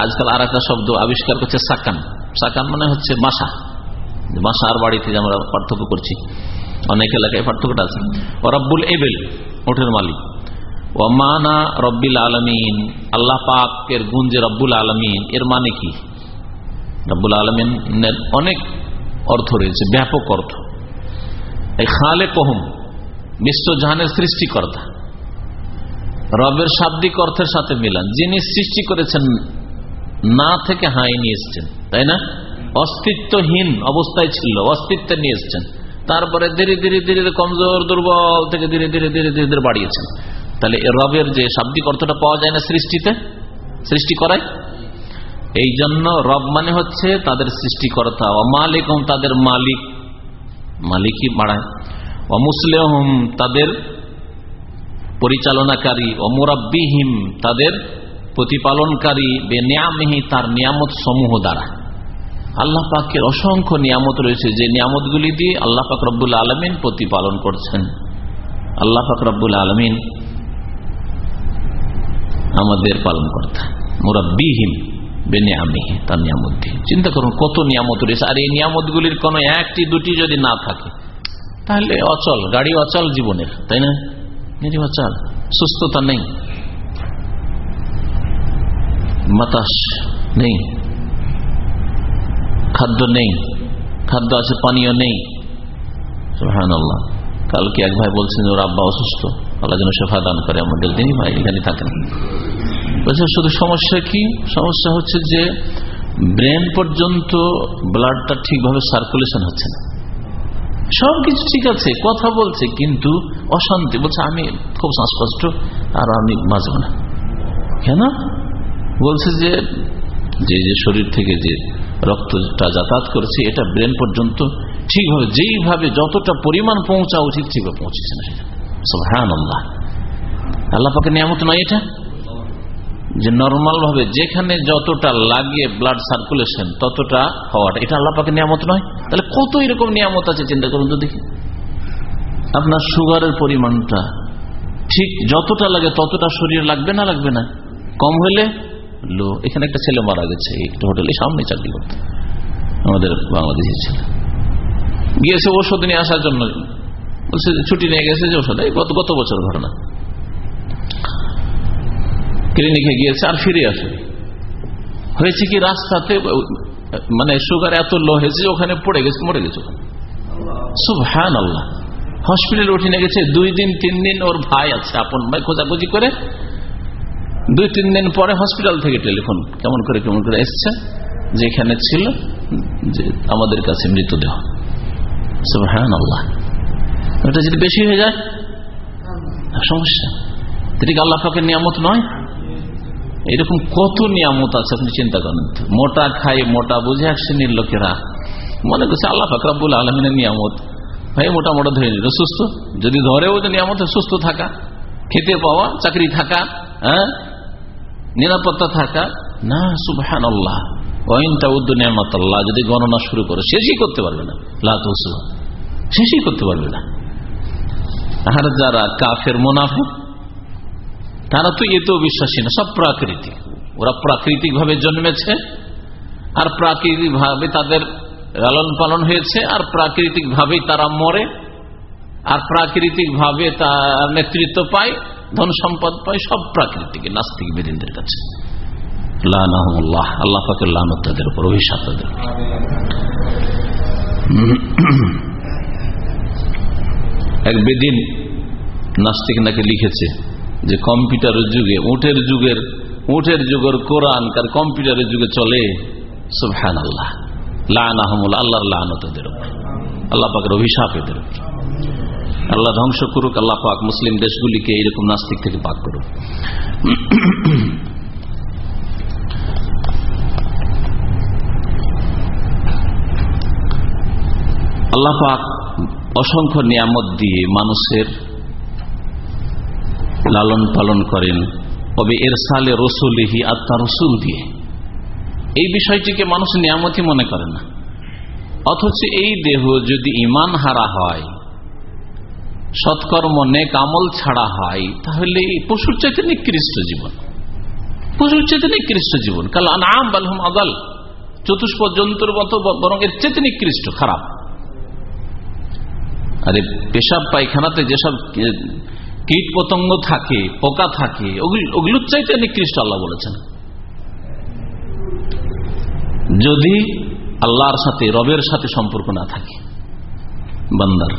আজকাল আর একটা শব্দ আবিষ্কার করছে সাকান। সাকান মানে হচ্ছে বাসা। বাসা আর বাড়িতে আমরা পার্থক্য করছি। অনেক এলাকায় পার্থক্যটা আছে। রব্বুল এবেল ওঠের মালিক। ও মানা রব্বিল আলমিন। আল্লাহ পাকের যে রব্বুল আলমিন, এর মানে কি? রব্বুল আলমিনের অনেক অর্থ রয়েছে, ব্যাপক অর্থ। এই খালে কহম বিশ্বজাহানের সৃষ্টিকর্তা। রবের শাব্দিক অর্থের সাথে মিলান। যিনি সৃষ্টি করেছেন, না থেকে হাই নিয়ে এসছেন, তাই না? অস্তিত্বহীন অবস্থায় ছিল, অস্তিত্ব নিয়ে এসছেন। তারপরে ধীরে ধীরে ধীরে কমজোর, দুর্বল থেকে ধীরে ধীরে ধীরে ধীরে ধীরে বাড়িয়েছেন। তাহলে রবের যে শাব্দিক অর্থটা পাওয়া যায় না সৃষ্টিতে, সৃষ্টি করায় এই জন্য রব মানে হচ্ছে তাদের সৃষ্টিকর্তা। ও মালিক তাদের মালিক। মালিকই বাড়ায় ও মুসলেহম তাদের পরিচালনাকারী। ও মুরাব্বিহিম তাদের প্রতিপালনকারী। বে নিয়ামহি তার নিয়ামত সমূহ দ্বারা। আল্লাহ পাকের অসংখ্য নিয়ামত রয়েছে। যে নিয়ামতগুলি দিয়ে আল্লাহ পাক রব্বুল আলমিন প্রতিপালন করছেন। আল্লাহ পাক রব্বুল আলমিন আমাদের পালন কর্তা মুরাব্বিহিম। বেনিয়ামিহি তার নিয়ামত দিয়ে চিন্তা করুন, কত নিয়ামত রয়েছে, আর এই নিয়ামতগুলির কোন একটি, দুটি যদি না থাকে, তাহলে অচল, গাড়ি অচল জীবনের, তাই না? অচল, সুস্থতা নেই। বাতাস নেই। খাদ্য নেই। খাদ্য আছে, পানীয় নেই। হ্যাঁ কালকে এক ভাই বলছেন, ওর আব্বা অসুস্থ। আল্লাহ যেন সেফা দান করে আমাদের। দিনই ভাই, এখানে থাকেন। বলছে, শুধু সমস্যা কি? সমস্যা হচ্ছে যে ব্রেন পর্যন্ত ব্লাডটা ঠিকভাবে সার্কুলেশন হচ্ছে না। সবকিছু ঠিক আছে, কথা বলছে, কিন্তু অশান্তি। বলছে, আমি খুব শ্বাসকষ্ট, আর আমি বাঁচব না। কেন? বলছে যে যে যে শরীর থেকে যে রক্তটা যাতায়াত করেছে, এটা ব্রেন পর্যন্ত ঠিকভাবে, যেইভাবে যতটা পরিমাণ পৌঁছা উচিত ঠিকভাবে পৌঁছেছে না সেটা হ্যাঁ আল্লাহ আল্লাহ পাকে নিয়ামত নয় এটা? যে নর্মাল ভাবে যেখানে যতটা লাগে ব্লাড সার্কুলেশন ততটা হওয়াটা। এটা আল্লাহ পাকে নিয়ামত নয়? তাহলে কত এরকম নিয়ামত আছে, চিন্তা করুন তো দেখি। আপনার সুগারের পরিমাণটা ঠিক যতটা লাগে ততটা শরীর লাগবে না লাগবে না? কম হলে লো। এখানে একটা ছেলে মারা গেছে, একটা হোটেলে, সামনে চাকরি করতে। আমাদের বাংলাদেশের ছেলে। গিয়েছে ওষুধ নিয়ে আসার জন্য। বলছে ছুটি নিয়ে গেছে যে ওষুধ। গত গত বছর ঘটনা। ক্লিনিকে গিয়েছে আর ফিরে আসে। হয়েছে কি রাস্তাতে মানে সুগার এত লো হয়েছে ওখানে পড়ে গেছে, মরে গেছে হ্যান আল্লাহ হসপিটালে উঠে নিয়ে গেছে, দুই দিন, তিন দিন ওর ভাই আছে, আপন ভাই খোঁজাখুঁজি করে। দুই, তিন দিন পরে হসপিটাল থেকে টেলিফোন কেমন করে কেমন করে এসছে, যেখানে ছিল, যে আমাদের কাছে মৃতদেহ। হ্যান আল্লাহ ওটা যদি বেশি হয়ে যায়, সমস্যা। এটা কি আল্লাহ পাকের নিয়ামত নয়? এরকম কত নিয়ামত আছে আপনি চিন্তা করেন। মোটা খাই মোটা বুঝে এক শ্রেণির লোকেরা মনে করছে আল্লাহ ফাকরাবুল আলমিনের নিয়ামত। ভাই, মোটা মোটা ধরে নিল, সুস্থ? যদি ধরেও যে নিয়ামত, সুস্থ থাকা। খেতে পাওয়া, চাকরি থাকা হ্যাঁ? নিরাপত্তা থাকা। না সুবহান আল্লাহ আল্লাহ যদি গণনা শুরু করে, শেষই করতে পারবে না। শেষই করতে পারবে না। আর যারা কাফের মোনাফেক তারা তো এতেও বিশ্বাসী না, সব প্রাকৃতিক ওরা প্রাকৃতিক ভাবে জন্মেছে, আর প্রাকৃতিক ভাবে তাদের লালন পালন হয়েছে, আর প্রাকৃতিক ভাবেই তারা মরে, আর প্রাকৃতিক ভাবে তার নেতৃত্ব পায়, ধন সম্পদ পায়, সব প্রাকৃতিক, নাস্তিক বেদিনদের কাছে লাহ আল্লাহ তাদের উপর, অভিশাপ তাদের। এক বেদিন নাস্তিক নাকি লিখেছে যে কম্পিউটারের যুগে উঠের যুগের উঠের যুগের কোরআন কার কম্পিউটারের যুগে চলে সুবহান আল্লাহ লাহমুল আল্লাহর লানত এদের উপর। আল্লাহ পাকের অভিশাপ এদের উপর। আল্লাহ ধ্বংস করুক, আল্লাহ পাক মুসলিম দেশগুলিকে এইরকম নাস্তিক থেকে পাক করুক। আল্লাহ পাক অসংখ্য নিয়ামত দিয়ে মানুষের লালন পালন করেন। তবে এর সালে রসুলিহি আত্মা রসুল দিয়ে। এই বিষয়টিকে মানুষ নিয়ামতই মনে করে না। অথচ এই দেহ যদি ইমান হারা হয়, সৎকর্ম, নেক আমল ছাড়া হয়, তাহলে পশুর চাইতে নিকৃষ্ট জীবন। পশুর চাইতে নিকৃষ্ট জীবন। কাল আনাম বালহম আদাল। চতুষ্প জন্তুর মতো বরং এর চেতে নিকৃষ্ট খারাপ। আরে পেশাব পায়খানাতে যেসব কীট পতঙ্গ থাকে, পোকা থাকে ওগুলোর চাইতে নিকৃষ্ট আল্লাহ বলেছেন। যদি আল্লাহর সাথে, রবের সাথে সম্পর্ক না থাকে, বান্দার।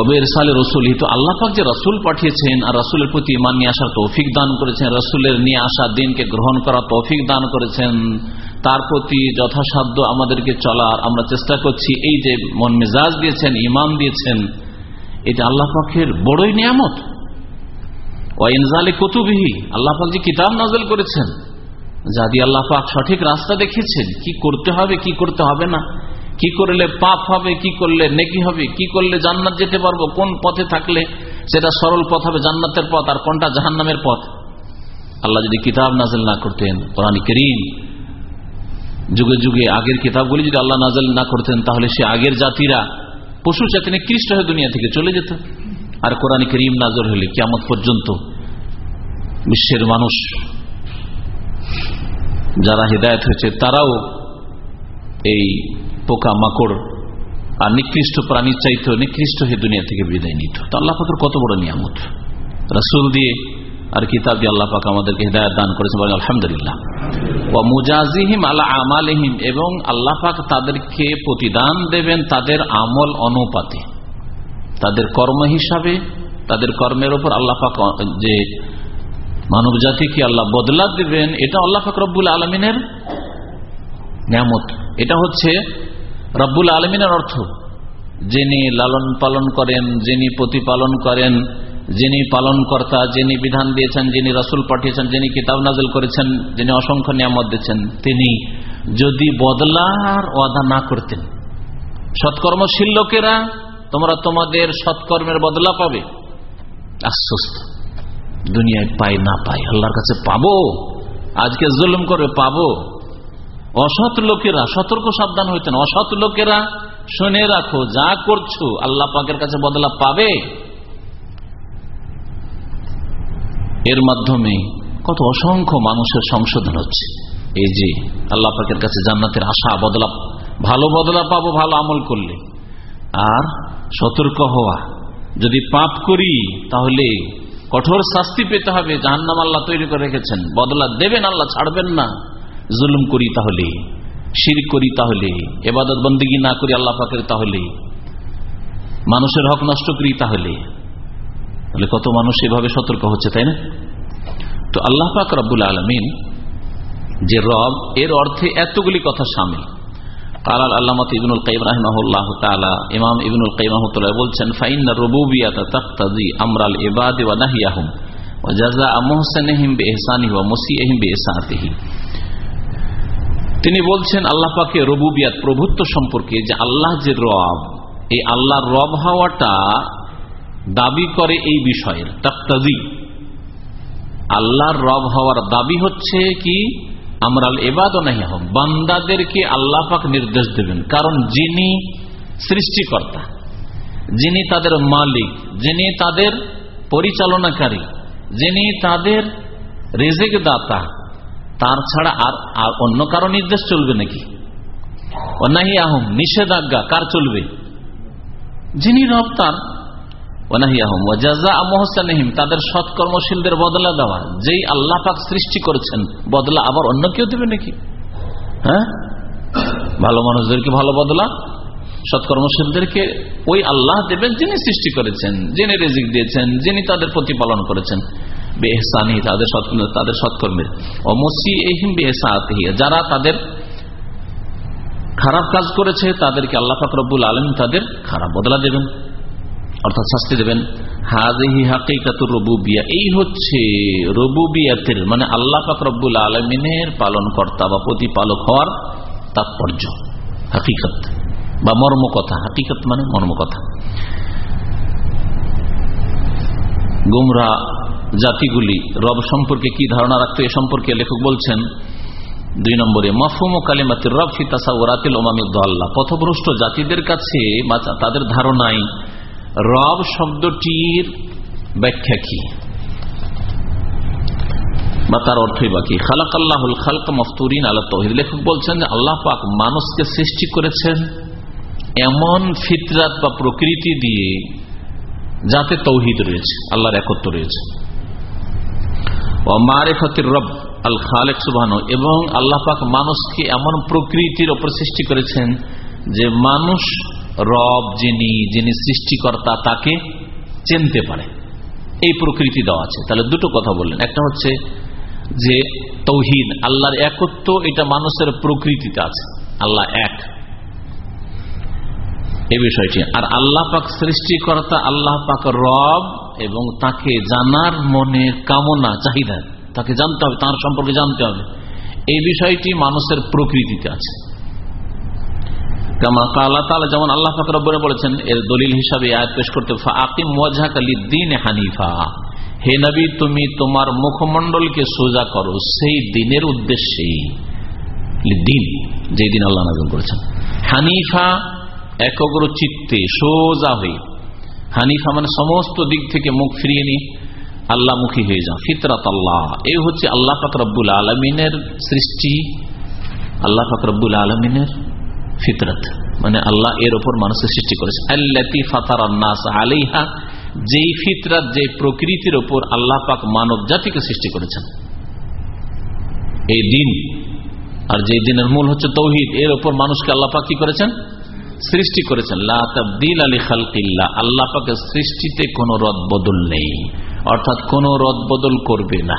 অবের সালে রসুল তো আল্লাহ পাক যে রসুল পাঠিয়েছেন আর রসুলের প্রতি ইমান নিয়ে আসার তৌফিক দান করেছেন, রসুলের নিয়ে আসা দিনকে গ্রহণ করা তৌফিক দান করেছেন, তার প্রতি যথাসাধ্য আমাদেরকে চলার আমরা চেষ্টা করছি, এই যে মন মেজাজ দিয়েছেন ইমান দিয়েছেন এটা আল্লাহ পাখের বড়ই নিয়ামত। ও ইনজালে কতুবিহি আল্লাহ পাক যে কিতাব নাজল করেছেন, যা দিয়ে আল্লাহ পাক সঠিক রাস্তা দেখিয়েছেন, কি করতে হবে, কি করতে হবে না, কি করলে পাপ হবে, কি করলে নেকি হবে, কি করলে জান্নাত যেতে পারব, কোন পথে থাকলে সেটা সরল পথ হবে, জান্নাতের পথ, আর কোনটা জাহান্নামের পথ। আল্লাহ যদি কিতাব নাজেল না করতেন, কোরআন করিম, যুগে যুগে আগের কিতাবগুলি যদি আল্লাহ নাজেল না করতেন, তাহলে সে আগের জাতিরা পশু জাতি নিকৃষ্ট হয়ে দুনিয়া থেকে চলে যেত, আর কোরআন করিম নাজর হলে কেমন পর্যন্ত বিশ্বের মানুষ যারা হৃদায়ত হয়েছে, তারাও এই পোকা মাকড় আর নিকৃষ্ট প্রাণীর চাইতে নিকৃষ্ট হয়ে দুনিয়া থেকে বিদায় নিত। তো আল্লাহ কত বড় নিয়ামত। রাসুল দিয়ে আর কিতাব দিয়ে আল্লাহ পাক আমাদেরকে হৃদায়ত দান করেছে বলেন, আলহামদুলিল্লাহ। ও মুজাজিহিম আল্লাহ আমালহিম, এবং আল্লাহ পাক তাদেরকে প্রতিদান দেবেন তাদের আমল অনুপাতে। তাদের কর্ম হিসাবে, তাদের কর্মের উপর আল্লাহ পাক যে মানব জাতিকে আল্লাহ বদলা দিবেন, এটা আল্লাহ পাক রব্বুল আলমিনের নিয়ামত। এটা হচ্ছে রব্বুল আলমিনের অর্থ। যিনি লালন পালন করেন, যিনি প্রতিপালন করেন যিনি পালন কর্তা যিনি বিধান দিয়েছেন, যিনি রসুল পাঠিয়েছেন, যিনি কিতাব নাজল করেছেন, যিনি অসংখ্য নিয়ামত দিয়েছেন তিনি যদি বদলার ওয়াদা না করতেন, সৎকর্মশীল লোকেরা তোমরা তোমাদের সৎকর্মের বদলা পাবে। আশ্বস্ত। দুনিয়ায় পাই না পাই, আল্লাহর কাছে পাবো, আজকে জুলুম করবে পাবো। অসৎ লোকেরা, সতর্ক সাবধান হইতেন অসৎ লোকেরা শুনে রাখো, যা করছ, আল্লাহ পাকের কাছে বদলা পাবে। এর মাধ্যমে কত অসংখ্য মানুষের সংশোধন হচ্ছে। এই যে আল্লাহ পাকের কাছে জান্নাতের আশা, বদলা, ভালো বদলা পাবো, ভালো আমল করলে। আর সতর্ক হওয়া, যদি পাপ করি, তাহলে কঠোর শাস্তি পেতে হবে। জাহান্নাম আল্লাহ তৈরি করে রেখেছেন। বদলা দেবেন আল্লাহ, ছাড়বেন না। জুলুম করি তাহলে, শির করি তাহলে, এবাদত বন্দিগি না করি আল্লাহ পাকের তাহলে, মানুষের হক নষ্ট করি তাহলে তাহলে কত মানুষ এভাবে সতর্ক হচ্ছে, তাই না? তো আল্লাহ পাক রব্বুল আলমিন যে রব, এর অর্থে এতগুলি কথা সামিল। তিনি বলছেন, আল্লাহ পাকে রবুবিয়াত প্রভুত্ব সম্পর্কে যে আল্লাহ যে রব, এই আল্লাহর রব হওয়াটা দাবি করে এই বিষয়ের, তাক্তাজি। আল্লাহর রব হওয়ার দাবি হচ্ছে কি? আমরা এবাদ নাহি হম বান্দাদেরকে আল্লাহ পাক নির্দেশ দেবেন। কারণ যিনি সৃষ্টিকর্তা, যিনি তাদের মালিক, যিনি তাদের পরিচালনাকারী, যিনি তাদের রেজেক দাতা তার ছাড়া আর অন্য কারও নির্দেশ চলবে নাকি? অনাহি আহম নিষেধাজ্ঞা কার চলবে? যিনি রব তার তাদের সৎকর্মশীলদের বদলা দেওয়া, যেই আল্লাহ পাক সৃষ্টি করেছেন, বদলা আবার অন্য কেউ দেবে নাকি? হ্যাঁ? ভালো মানুষদেরকে ভালো বদলা? সৎকর্মশীলদেরকে ওই আল্লাহ দেবেন যিনি সৃষ্টি করেছেন, যিনি রেজিক দিয়েছেন, যিনি তাদের প্রতিপালন করেছেন। বেহসানি তাদের তাদের সৎকর্মের অমসি এহিম বেহসাহি যারা তাদের খারাপ কাজ করেছে, তাদেরকে আল্লাহ ফাকরবুল আলম তাদের খারাপ বদলা দেবেন। অর্থাৎ শাস্তি দেবেন। হাজহি হাকিকাতুর রবুবিয়া, এই হচ্ছে রবুবিয়াতের মানে আল্লাহ ফাকরবুল আলমিনের পালন কর্তা বা প্রতিপালক হওয়ার তাৎপর্য, হাকিকত বা মর্মকথা। হাকিকত মানে মর্মকথা। গুমরা জাতিগুলি রব সম্পর্কে কি ধারণা রাখতো এ সম্পর্কে লেখক বলছেন, দুই নম্বরে মফুম ও কালিমাতির রব ফিতাসাউরাতিল ওমামিদ্দাল্লাহ পথভ্রষ্ট জাতিদের কাছে তাদের ধারণায় রব শব্দটির ব্যাখ্যা কি? বা তার অর্থই বাকি খালাক আল্লাহুল খালক মফতুরিন আল্লাহ তহিদ লেখক বলছেন যে আল্লাহ পাক মানুষকে সৃষ্টি করেছেন এমন ফিতরাত বা প্রকৃতি দিয়ে যাতে তৌহিদ রয়েছে, আল্লাহর একত্র রয়েছে। রব আল খালেক সুবাহানো এবং আল্লাহ পাক মানুষকে এমন প্রকৃতির ওপর সৃষ্টি করেছেন যে মানুষ রব যিনি যিনি সৃষ্টিকর্তা, তাকে চিনতে পারে। এই প্রকৃতি দেওয়া আছে। তাহলে দুটো কথা বললেন। একটা হচ্ছে যে তৌহিদ, আল্লাহর একত্ব, এটা মানুষের প্রকৃতিতে আছে। আল্লাহ এক। এই বিষয়টি। আর আল্লাহ পাক সৃষ্টিকর্তা, আল্লাহ পাক রব, এবং তাকে জানার মনের কামনা, চাহিদা, তাকে জানতে হবে, তার সম্পর্কে জানতে হবে। এই বিষয়টি মানুষের প্রকৃতিতে আছে। যেমন আল্লাহ ফাকর বলেছেন, এর দলিল হিসাবে আয়াত পেশ করতে আকিম দিন হানিফা। হে নবী, তুমি তোমার মুখমন্ডলকে সোজা করো, সেই দিনের উদ্দেশ্যেই। দিন যেই দিন আল্লাহ নাজন করেছেন। হানিফা একগ্র চিত্তে সোজা হয়ে। হানিফা মানে সমস্ত দিক থেকে মুখ ফিরিয়ে নি, আল্লাহমুখী হয়ে যাও। ফিতরাত আল্লাহ এই হচ্ছে আল্লাহ ফাকরবুল আলমিনের সৃষ্টি, আল্লাহ ফাকরবুল আলমিনের ফিতরত। মানে আল্লাহ এর ওপর মানুষের সৃষ্টি করেছে। যেই ফিতরাত যে প্রকৃতির ওপর আল্লাহ পাক মানব জাতিকে সৃষ্টি করেছেন। এই দিন আর যে দিনের মূল হচ্ছে তৌহিদ, এর ওপর মানুষকে আল্লাহ পাক কি করেছেন? সৃষ্টি করেছেন। লাদিল আলী খালকিল্লা আল্লাহ পাকের সৃষ্টিতে কোন রদ বদল নেই। অর্থাৎ কোন রদ বদল করবে না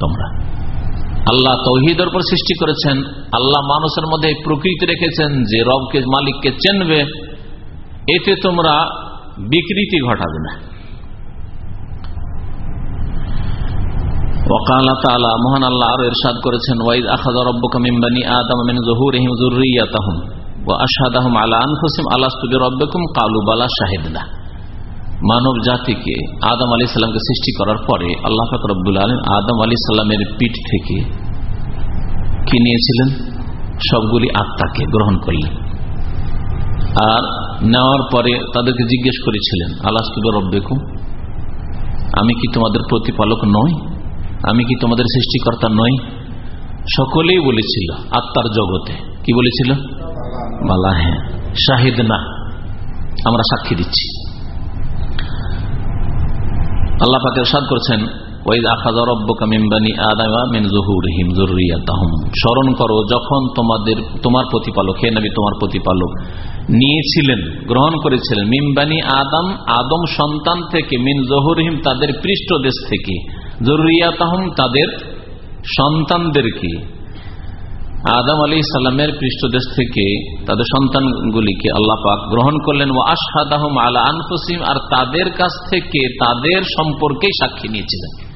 তোমরা। আল্লাহ তৌহিদের উপর সৃষ্টি করেছেন, আল্লাহ মানুষের মধ্যে প্রকৃতি রেখেছেন যে রবকে, মালিককে চেনবে, এতে তোমরা বিকৃতি ঘটাবে না। ওকালা আল্লাহ মানব জাতিকে আদম আলী সাল্লামকে সৃষ্টি করার পরে আল্লাহ ফাকরুল আলম আদম আলী সাল্লামের পিঠ থেকে কি নিয়েছিলেন? সবগুলি আত্মাকে গ্রহণ করলেন। আর নেওয়ার পরে তাদেরকে জিজ্ঞেস করেছিলেন, আল্লাহ রব্বেকুম, আমি কি তোমাদের প্রতিপালক নই? আমি কি তোমাদের সৃষ্টিকর্তা নই? সকলেই বলেছিল, আত্মার জগতে। কি বলেছিল? বালা হ্যাঁ। শাহিদ না, আমরা সাক্ষী দিচ্ছি। আল্লাহ পাকে সাদ করছেন স্মরণ করো, যখন তোমাদের, তোমার প্রতিপালক, হে নবী, তোমার প্রতিপালক নিয়েছিলেন, গ্রহণ করেছিলেন মিমবানি আদম আদম সন্তান থেকে, মিন জহুরহিম তাদের পৃষ্ঠ দেশ থেকে জরুরিয়াতাহম তাদের সন্তানদেরকে আদম আলী সাল্লামের পৃষ্ঠদেশ থেকে তাদের সন্তানগুলিকে আল্লাহ পাক গ্রহণ করলেন। ও আশহাদাহম আলা আনফুসিম আর তাদের কাছ থেকে তাদের সম্পর্কে সাক্ষী নিয়েছিলেন।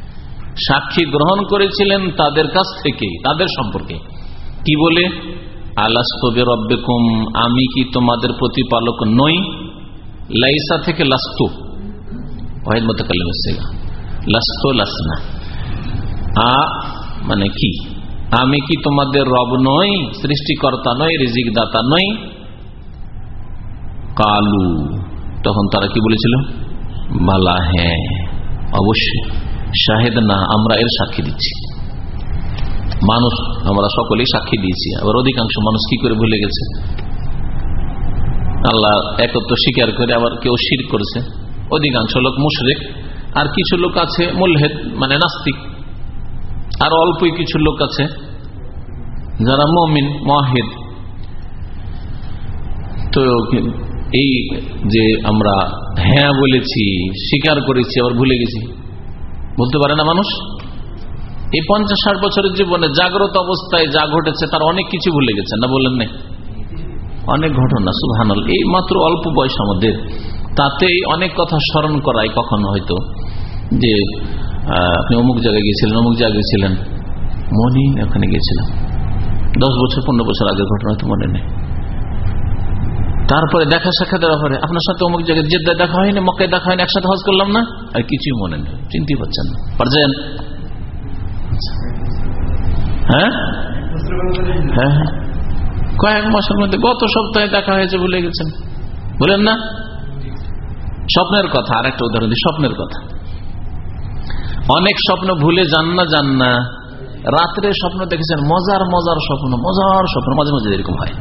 সাক্ষী গ্রহণ করেছিলেন তাদের কাছ থেকে তাদের সম্পর্কে। কি বলে? আলাস্তবে রব্বেকুম আমি কি তোমাদের প্রতিপালক নই? লাইসা থেকে লাস্তু। ওয়াহিদ মতকাল্লিম লাস্ত লাসনা। আ মানে কি? আমি কি তোমাদের রব নই, সৃষ্টিকর্তা নই রিজিক দাতা নই? কালু। তখন তারা কি বলেছিল? বালা হ্যাঁ অবশ্যই। শাহেদ, না, আমরা এর সাক্ষী দিচ্ছি। মানুষ, আমরা সকলেই সাক্ষী দিয়েছি। আবার অধিকাংশ মানুষ কি করে ভুলে গেছে? আল্লাহ একত্র স্বীকার করে আবার কেউ শির করেছে। অধিকাংশ লোক মুশরেক। আর কিছু লোক আছে মুলহেদ মানে নাস্তিক। আর অল্পই কিছু লোক আছে যারা মমিন মহিদ তো এই যে আমরা হ্যাঁ বলেছি, স্বীকার করেছি, আবার ভুলে গেছি। বলতে পারে না মানুষ? এই পঞ্চাশ ষাট বছরের জীবনে জাগ্রত অবস্থায় যা ঘটেছে, তার অনেক কিছু ভুলে গেছে না বললেন নেই? অনেক ঘটনা সুভানল এই মাত্র অল্প বয়স আমাদের। তাতেই অনেক কথা স্মরণ করায় কখনো হয়তো যে আপনি অমুক জায়গায় গিয়েছিলেন অমুক জায়গায় গিয়েছিলেন। মনি, ওখানে গিয়েছিলাম। দশ বছর, পনেরো বছর আগের ঘটনা হয়তো মনে নেই। তারপরে দেখা সাক্ষাৎ ব্যাপারে আপনার সাথে অমুক জায়গায় জেদ্দায় দেখা হয়নি, মক্কায় দেখা হয়নি, একসাথে হজ করলাম না? আর কিছুই মনে নেই চিন্তি পাচ্ছেন না। পারছেন? হ্যাঁ? হ্যাঁ কয়েক মাসের মধ্যে, গত সপ্তাহে দেখা হয়েছে ভুলে গেছেন। বলেন না? স্বপ্নের কথা আর একটা উদাহরণ দিই, স্বপ্নের কথা। অনেক স্বপ্ন ভুলে যান না যান না। রাত্রে স্বপ্ন দেখেছেন, মজার মজার স্বপ্ন মজার স্বপ্ন মাঝে মাঝে এরকম হয়।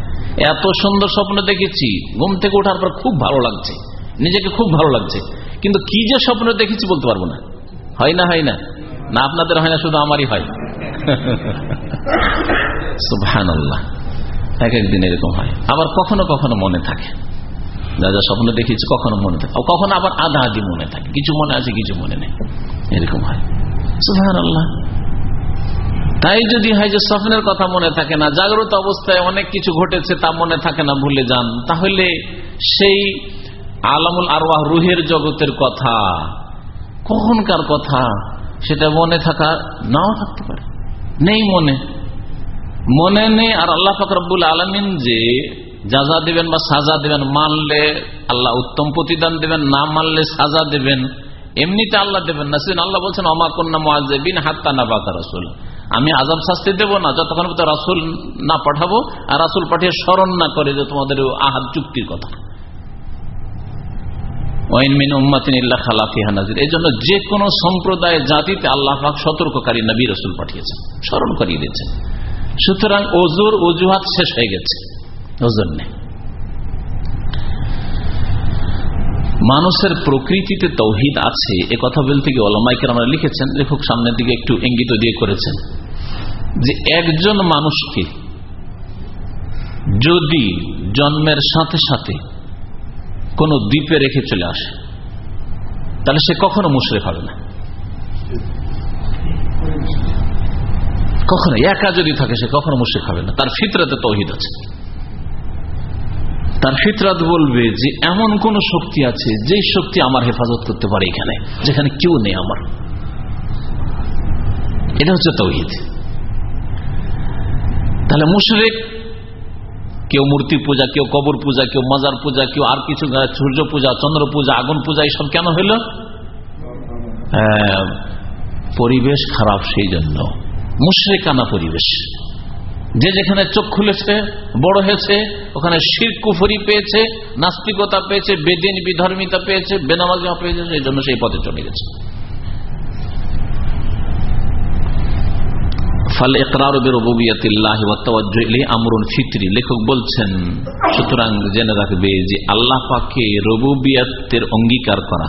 এত সুন্দর স্বপ্ন দেখেছি, ঘুম থেকে ওঠার পর খুব ভালো লাগছে, নিজেকে খুব ভালো লাগছে। কিন্তু কি যে স্বপ্ন দেখেছি বলতে পারব না। হয় না হয় না। না আপনাদের হয় না, শুধু আমারই হয়। এক একদিন এরকম হয়। আবার কখনো কখনো মনে থাকে। যা যা স্বপ্ন দেখেছি কখনো মনে থাকে। কখনো আবার আধা আধি মনে থাকে। কিছু মনে আছে, কিছু মনে নেই। এরকম হয়। তাই যদি হয় যে স্বপ্নের কথা মনে থাকে না, জাগ্রত অবস্থায় অনেক কিছু ঘটেছে তা মনে থাকে না, ভুলে যান, তাহলে সেই আলামুল আরওয়াহ রুহের জগতের কথা, কখনকার কথা, সেটা মনে থাকা, নাও থাকতে পারে। নেই মনে। মনে নেই, আর আল্লাহ ফকরাবুল আলমিন যে যাজা দেবেন বা সাজা দেবেন, মানলে আল্লাহ উত্তম প্রতিদান দেবেন, না মানলে সাজা দেবেন এমনিতে আল্লাহ দেবেন না। সেদিন আল্লাহ বলছেন অমাকন্যা মোয়াজেবিন হাত্তা না বাকা রাসুল। আমি আজাব শাস্তি দেব না, যতক্ষণ রাসুল না পাঠাবো আর রাসুল পাঠিয়ে স্মরণ না করে যে তোমাদের আহাদ চুক্তির কথা। সতর্ককারী নবী রসুল পাঠিয়েছেন, স্মরণ করিয়ে দিয়েছেন। সুতরাং ওজোর অজুহাত শেষ হয়ে গেছে। ওজোর নেই। মানুষের প্রকৃতিতে তৌহিদ আছে, এ কথা বলতে গিয়ে অলমাইকের আমরা লিখেছেন, লেখক সামনের দিকে একটু ইঙ্গিত দিয়ে করেছেন, যে একজন মানুষকে যদি জন্মের সাথে সাথে কোন দ্বীপে রেখে চলে আসে, তাহলে সে কখনো মুশরেক হবে না। কখনো একা যদি থাকে সে কখনো মুশরিক হবে না, তার ফিতরাতে তৌহিদ আছে। তার ফিতরাত বলবে যে, এমন কোন শক্তি আছে যে শক্তি আমার হেফাজত করতে পারে এখানে, যেখানে কেউ নেই আমার। এটা হচ্ছে তৌহিদ। তাহলে মুশরিক, কেউ মূর্তি পূজা, কেউ কবর পূজা, কেউ মাজার পূজা, কেউ আর কিছু সূর্য পূজা, চন্দ্র পূজা, আগুন পূজা এইসব কেন হইল? পরিবেশ খারাপ সেই জন্য। মুশ্রিকানা পরিবেশ। যে যেখানে চোখ খুলেছে, বড় হয়েছে, ওখানে শির কুফরি পেয়েছে, নাস্তিকতা পেয়েছে, বেদিন বিধর্মিতা পেয়েছে বেনামাজিমা পেয়েছে সেই জন্য সেই পথে চলে গেছে। লেখক বলছেন, সুতরাং জেনে রাখবে যে রবুবিয়াতের অঙ্গীকার করা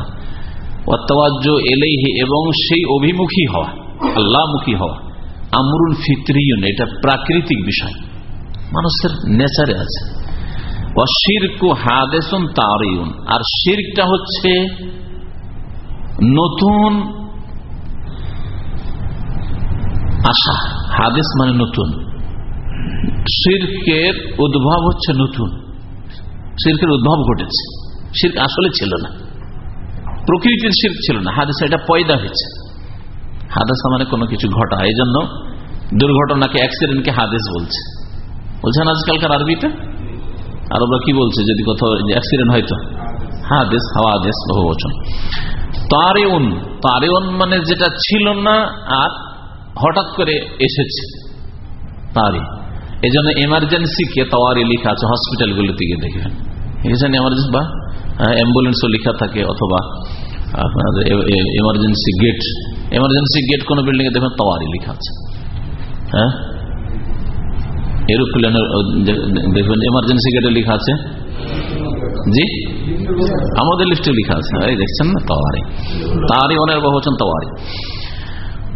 এবং সেই অভিমুখী হওয়া, আল্লাহমুখী হওয়া আমরুল ফিত্রিয়ন এটা প্রাকৃতিক বিষয়। মানুষের নেচারে আছে। হাদেসন তারিউন, আর শিরকটা হচ্ছে নতুন আশা। হাদেস মানে নতুন। শিরকের উদ্ভব হচ্ছে নতুন। শিরকের উদ্ভব ঘটেছে। শির্ক আসলে ছিল না। প্রকৃতির শির্ক ছিল না। হাদেসা এটা পয়দা হয়েছে। হাদেসা মানে কোনো কিছু ঘটা এই জন্য দুর্ঘটনাকে অ্যাক্সিডেন্টকে হাদেস বলছে। বলছেন আজকালকার আরবিতে? আরবরা কি বলছে যদি কোথাও অ্যাক্সিডেন্ট হয়তো হাদেস হাওয়া আদেশ বহু বচন তারেউন তারেউন মানে যেটা ছিল না আর হঠাৎ করে এসেছে। তারই এই জন্য এমার্জেন্সিকে তাওয়ারি লেখা আছে হসপিটালগুলোতে গিয়ে দেখবেন। এখানে এমার্জেন্সি বা অ্যাম্বুলেন্সও লেখা থাকে অথবা আপনাদের এমার্জেন্সি গেট এমার্জেন্সি গেট কোন বিল্ডিং এ দেখবেন তাওয়ারি লেখা আছে। হ্যাঁ? এরোপ্লেনের দেখবেন এমার্জেন্সি গেটে লেখা আছে। জি? আমাদের লিস্টে লেখা আছে। এই দেখছেন না? তাওয়ারি। তারই অনেক বহুবচন তাওয়ারি।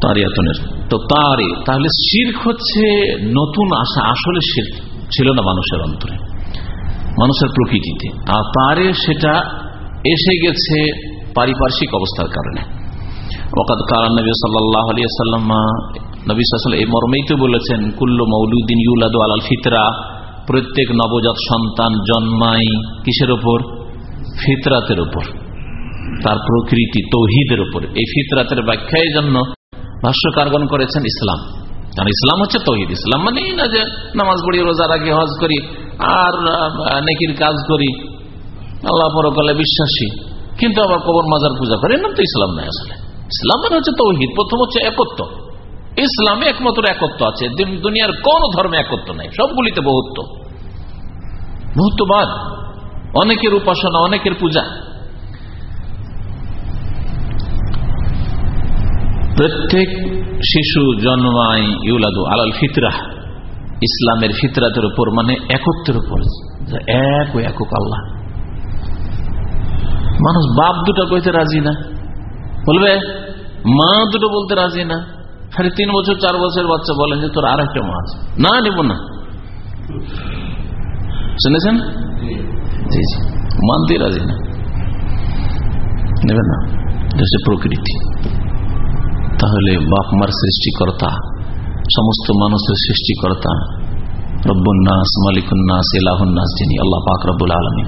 তারিয়াতনের তো তারই তাহলে শির্ক হচ্ছে নতুন আশা আসলে শির্ক ছিল না মানুষের অন্তরে। মানুষের প্রকৃতিতে। আর তারে সেটা এসে গেছে পারিপার্শ্বিক অবস্থার কারণে। ওকাদ কালান নবী সাল্লাহ আলিয়া নবী সাল এই মর্মেই তো বলেছেন, কুল্লু মৌলুদ্দিন ইউলাদু আলাল ফিতরা প্রত্যেক নবজাত সন্তান জন্মায় কিসের ওপর? ফিতরাতের উপর তার প্রকৃতি তৌহিদের উপর এই ফিতরাতের ব্যাখ্যায় জন্য ভাষ্যকারগণ করেছেন ইসলাম। কারণ ইসলাম হচ্ছে তৌহিদ। ইসলাম মানে না যে নামাজ পড়ি, রোজা রাখি, হজ করি, আর নেকির কাজ করি। আল্লাহ পরকালে বিশ্বাসী। কিন্তু আবার কবর মাজার পূজা করে, এর নাম তো ইসলাম নয় আসলে। ইসলাম মানে হচ্ছে তৌহিদ, প্রথম হচ্ছে একত্ব। ইসলামে একমাত্র একত্ব আছে দুনিয়ার কোন ধর্মে একত্ব নাই, সবগুলিতে বহুত্ব। বহুত্ববাদ। অনেকের উপাসনা, অনেকের পূজা। প্রত্যেক শিশু জন্মায় ইউলাদু আলাল ফিতরা। ইসলামের ফিতরাতের উপর মানে একত্রের উপর এক ও একক আল্লাহ। মানুষ বাপ দুটো কইতে রাজি না। বলবে, মা দুটো বলতে রাজি না। সাড়ে তিন বছর, চার বছর বাচ্চা বলেন যে, তোর আর একটা মা আছে। না, নেব না। শুনেছেন? মানতে রাজি না। নেবেন না। প্রকৃতি। তাহলে বাপ মার সৃষ্টিকর্তা, সমস্ত মানুষের সৃষ্টিকর্তা, রব্বুন্নাস, মালিকুন্নাস এলাহুন্নাস যিনি আল্লাহ পাক রব্বুল আলমী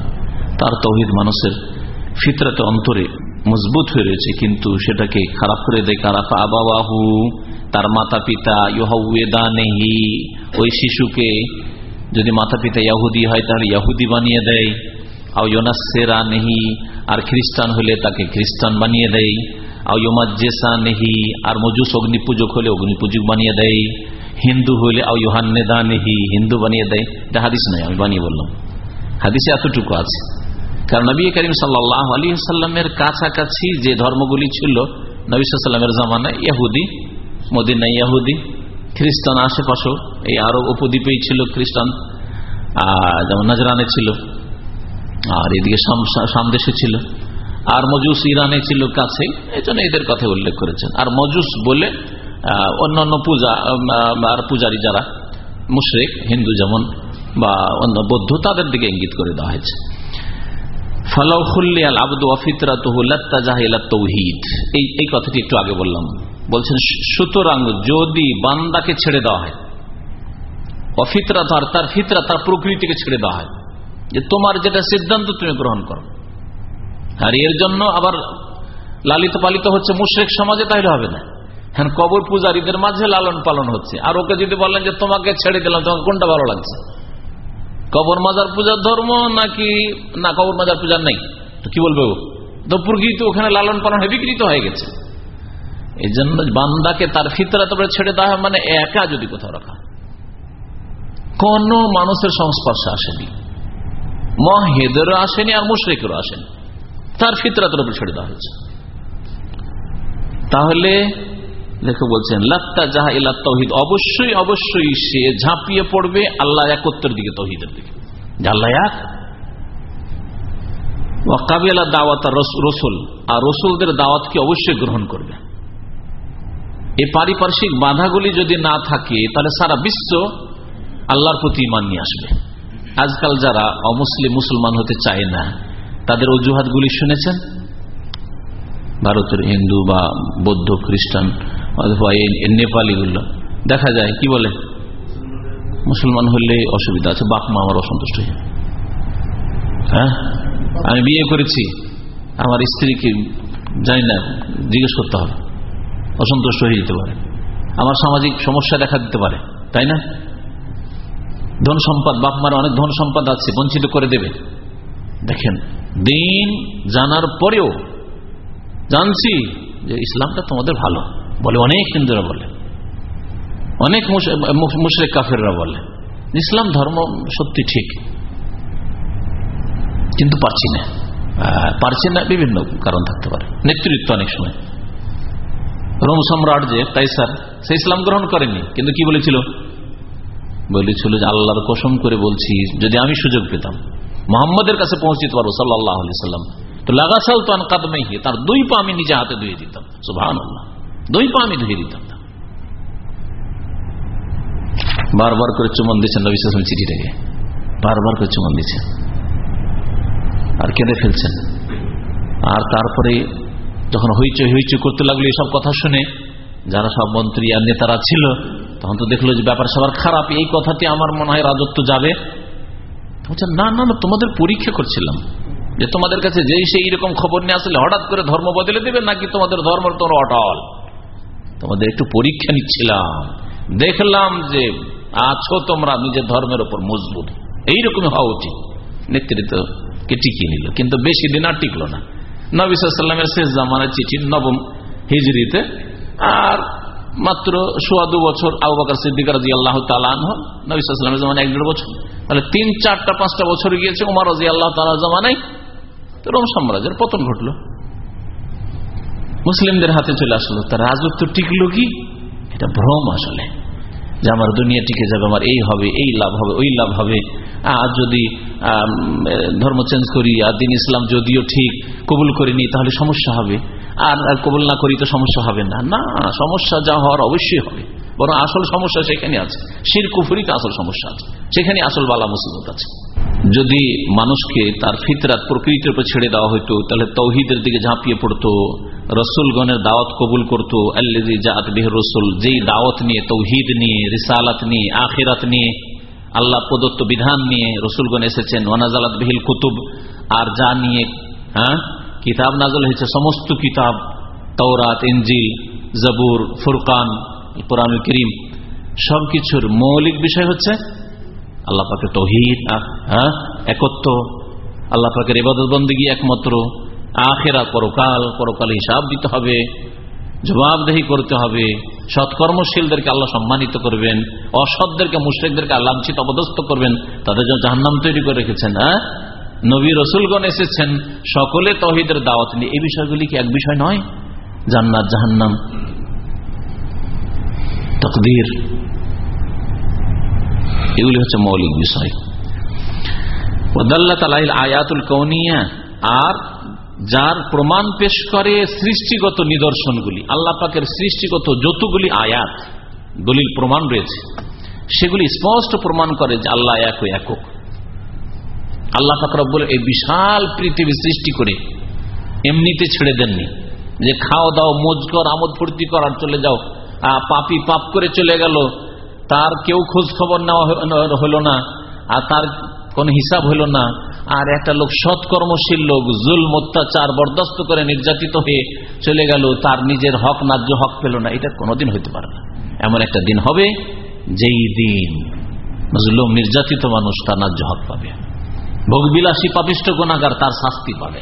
তার তৌহিদ মানুষের ফিতরাতে অন্তরে মজবুত হয়ে রয়েছে, কিন্তু সেটাকে খারাপ করে দেয় কারাফা আবাবাহু তার মাতা পিতা ইহা নেহি ওই শিশুকে যদি মাতা পিতা ইয়াহুদি হয় তাহলে ইয়াহুদি বানিয়ে দেয়। আও ইয়োনাসেরা নেহি আর খ্রিস্টান হলে তাকে খ্রিস্টান বানিয়ে দেয়। আউমাজেসা নেহি আর মজুস অগ্নি পূজক হলে অগ্নি পূজক বানিয়ে দেয়। হিন্দু হইলে আউ ইহান্নেদা নেহি হিন্দু বানিয়ে দেয়। এটা হাদিস নাই আমি বানিয়ে বললাম। হাদিসে এতটুকু আছে। কারণ নবী করিম সাল্লাহ আলী সাল্লামের কাছাকাছি যে ধর্মগুলি ছিল, নবী সাল্লামের জামানায় ইয়াহুদি মদিনা ইয়াহুদি খ্রিস্টান আশেপাশেও এই আরব উপদ্বীপেই ছিল খ্রিস্টান যেমন নাজরানে ছিল, আর এদিকে সামদেশে ছিল, আর মজুস ইরানে ছিল কাছে এই জন্য এদের কথা উল্লেখ করেছেন। আর মজুস বলে অন্যান্য পূজা আর পূজারী যারা, মুশরেক, হিন্দু যেমন, বা অন্য বৌদ্ধ, তাদের দিকে ইঙ্গিত করে দেওয়া হয়েছে। সুতরাং যদি ছেড়ে দেওয়া হয় যে তোমার যেটা সিদ্ধান্ত তুমি গ্রহণ করো। আর এর জন্য আবার লালিত পালিত হচ্ছে মুশ্রেক সমাজে তাইলে হবে না। হ্যাঁ কবর পূজারীদের মাঝে লালন পালন হচ্ছে। আর ওকে যদি বলেন যে তোমাকে ছেড়ে দিলাম, তোমাকে কোনটা ভালো লাগছে? কবর মাজার পূজার ধর্ম নাকি না, কবর মাজার পূজার নেই? কি বলবে ও? তো ওখানে লালন পালন হয়ে বিকৃত হয়ে গেছে। এই জন্য বান্দাকে তার ফিতরা তোমরা ছেড়ে দেওয়া মানে একা যদি কোথাও রাখা। কোন মানুষের সংস্পর্শে আসেনি। মহেদেরও আসেনি আর মুশ্রিকেরও আসেনি। তার ফিতরাতের উপর ছেড়ে দেওয়া হয়েছে। তাহলে লেখক বলছেন, লাত্তা জাহা ইলা তহিদ, অবশ্যই অবশ্যই সে ঝাঁপিয়ে পড়বে আল্লাহ একত্রের দিকে তহিদের দিকে। আল্লাহ এক। দাওয়াত রসুল, আর রসুলদের অবশ্যই গ্রহণ করবে? এই পারিপার্শ্বিক বাধাগুলি যদি না থাকে, তাহলে সারা বিশ্ব আল্লাহর প্রতি ইমান নিয়ে আসবে। আজকাল যারা অমুসলিম, মুসলমান হতে চায় না, তাদের অজুহাতগুলি শুনেছেন? ভারতের হিন্দু বা বৌদ্ধ খ্রিস্টান নেপালিগুলো দেখা যায়, কি বলে? মুসলমান হলে অসুবিধা আছে, বাপ মা আমার অসন্তুষ্ট হয়ে হ্যাঁ? আমি বিয়ে করেছি, আমার স্ত্রীকে জানি না, জিজ্ঞেস করতে হবে। অসন্তুষ্ট হয়ে যেতে পারে। আমার সামাজিক সমস্যা দেখা দিতে পারে, তাই না? ধন সম্পদ, বাপ মার অনেক ধন সম্পদ আছে, বঞ্চিত করে দেবে। দেখেন, দিন জানার পরেও জানছি যে ইসলামটা তোমাদের ভালো। বলে, অনেক হিন্দুরা বলে, অনেক মুশরেক কাফেররা বলে, ইসলাম ধর্ম সত্যি ঠিক, কিন্তু পারছি না। পারছি না বিভিন্ন কারণ থাকতে পারে, নেতৃত্ব অনেক সময়। রোম সম্রাট যে কাইসার সে ইসলাম গ্রহণ করেনি, কিন্তু কি বলেছিল? বলেছিল যে আল্লাহর কসম করে বলছি, যদি আমি সুযোগ পেতাম, মোহাম্মদের কাছে পৌঁছিতে পারব সাল্লাহ আলি সাল্লাম তো লাগাছাল তো আন কাদমেহি তার দুই পা আমি নিজে হাতে ধুয়ে দিতাম সুভান দুই পা আমি ধুয়ে দিতাম। না বারবার করে চুমন দিচ্ছেন নবী সালাম চিঠিটাকে। বারবার করে চুমন দিচ্ছেন আর কেঁদে ফেলছেন। আর তারপরে যখন হইচই হইচই করতে লাগল এসব কথা শুনে, যারা সব মন্ত্রী আর নেতারা ছিল, তখন তো দেখল যে ব্যাপার সবার খারাপ, এই কথাতে আমার মনে হয় রাজত্ব যাবে। না না না, তোমাদের পরীক্ষা করছিলাম। যে তোমাদের কাছে যেই সেই রকম খবর নিয়ে আসলে হঠাৎ করে ধর্ম বদলে দেবে নাকি তোমাদের ধর্ম তোমরা অটল? তোমাদের একটু পরীক্ষা নিচ্ছিলাম। দেখলাম যে আছো তোমরা নিজের ধর্মের উপর মজবুত। এইরকম হওয়া উচিত। নেতৃত্বকে টিকিয়ে নিল, কিন্তু বেশি দিন আর টিকলো না। নবিসামের শেষ জামানের চিঠি, নবম হিজড়িতে আর মাত্র সোয়া দু বছর আবু বাকর সিদ্দিক রাজি আল্লাহ তালান নবিসামের জামান এক দেড় বছর। তাহলে তিন, চারটা, পাঁচটা বছর গিয়েছে, উমার রাজি আল্লাহ তালা জামানাই তো রোম সাম্রাজ্যের পতন ঘটলো। মুসলিমদের হাতে চলে আসলো। তার রাজত্ব টিকলো কি? এটা ভ্রম আসলে। যে আমার দুনিয়া টিকে যাবে, আমার এই হবে, এই লাভ হবে, ওই লাভ হবে। আর যদি ধর্ম চেঞ্জ করি, আর দিন ইসলাম যদিও ঠিক, কবুল করিনি তাহলে সমস্যা হবে। আর কবুল না করি তো সমস্যা হবে না। না, সমস্যা যা হওয়ার অবশ্যই হবে। বরং আসল সমস্যা সেখানে আছে। শির কুফুরিতে আসল সমস্যা আছে। সেখানে আসল বালা মুসিবত আছে। যদি মানুষকে তার ফিতরাত প্রকৃতির উপর ছেড়ে দেওয়া হইতো, তাহলে তৌহিদের দিকে ঝাঁপিয়ে পড়তো। রসুলগণের দাওয়াত কবুল করতো আল্লি জাত রসুল, যেই দাওয়াত নিয়ে, তৌহিদ নিয়ে, রিসালাত নিয়ে, আখিরাত নিয়ে, আল্লাহ প্রদত্ত বিধান নিয়ে রসুলগণ এসেছেন। ওয়ানাজালাত বিহিল কুতুব, আর যা নিয়ে হ্যাঁ কিতাব নাজল হয়েছে, সমস্ত কিতাব তৌরাত ইঞ্জিল জবুর, ফুরকান, কোরআনুল করিম, সবকিছুর মৌলিক বিষয় হচ্ছে আল্লাহ পাকে তহিদ হ্যাঁ একত্র আল্লাহ পাকের ইবাদত বন্দী একমাত্র আখেরা পরকাল পরকাল হিসাব দিতে হবে, জবাবদেহি করতে হবে, সৎকর্মশীলদেরকে আল্লাহ সম্মানিত করবেন, অসৎদেরকে, মুশ্রিকদেরকে লাঞ্ছিত অবদস্ত করবেন, তাদের জন্য জাহান্নাম তৈরি করে রেখেছেন হ্যাঁ? নবী রসুলগণ এসেছেন, সকলে তহিদের দাওয়াত নিয়ে। এই বিষয়গুলি কি এক বিষয় নয়? জান্নাত, জাহান্নাম। তকদির। এগুলি হচ্ছে মৌলিক বিষয়। আয়াতুল কৌনিয়া আর যার প্রমাণ পেশ করে সৃষ্টিগত নিদর্শনগুলি, আল্লাহ পাকের সৃষ্টিগত যতগুলি আয়াত, দলিল প্রমাণ রয়েছে, সেগুলি স্পষ্ট প্রমাণ করে যে আল্লাহ এক একক। আল্লাহ ফাকরব এই বিশাল পৃথিবী সৃষ্টি করে এমনিতে ছেড়ে দেননি। যে খাও দাও, মোজ কর, আমোদ ফুর্তি কর, আর চলে যাও। পাপি পাপ করে চলে গেল, তার কেউ খোঁজ খবর নেওয়া হলো না, আর তার কোন হিসাব হইল না। আর একটা লোক সৎকর্মশীল লোক জুল অত্যাচার, বরদাস্ত করে নির্যাতিত হয়ে চলে গেল, তার নিজের হক, ন্যায্য হক পেল না। এটা কোনোদিন হইতে পারে না। এমন একটা দিন হবে, যেই দিন জুলুম, নির্যাতিত মানুষ তার ন্যায্য হক পাবে। ভোগবিলাসী পাপিষ্ট গুণাগার তার শাস্তি পাবে,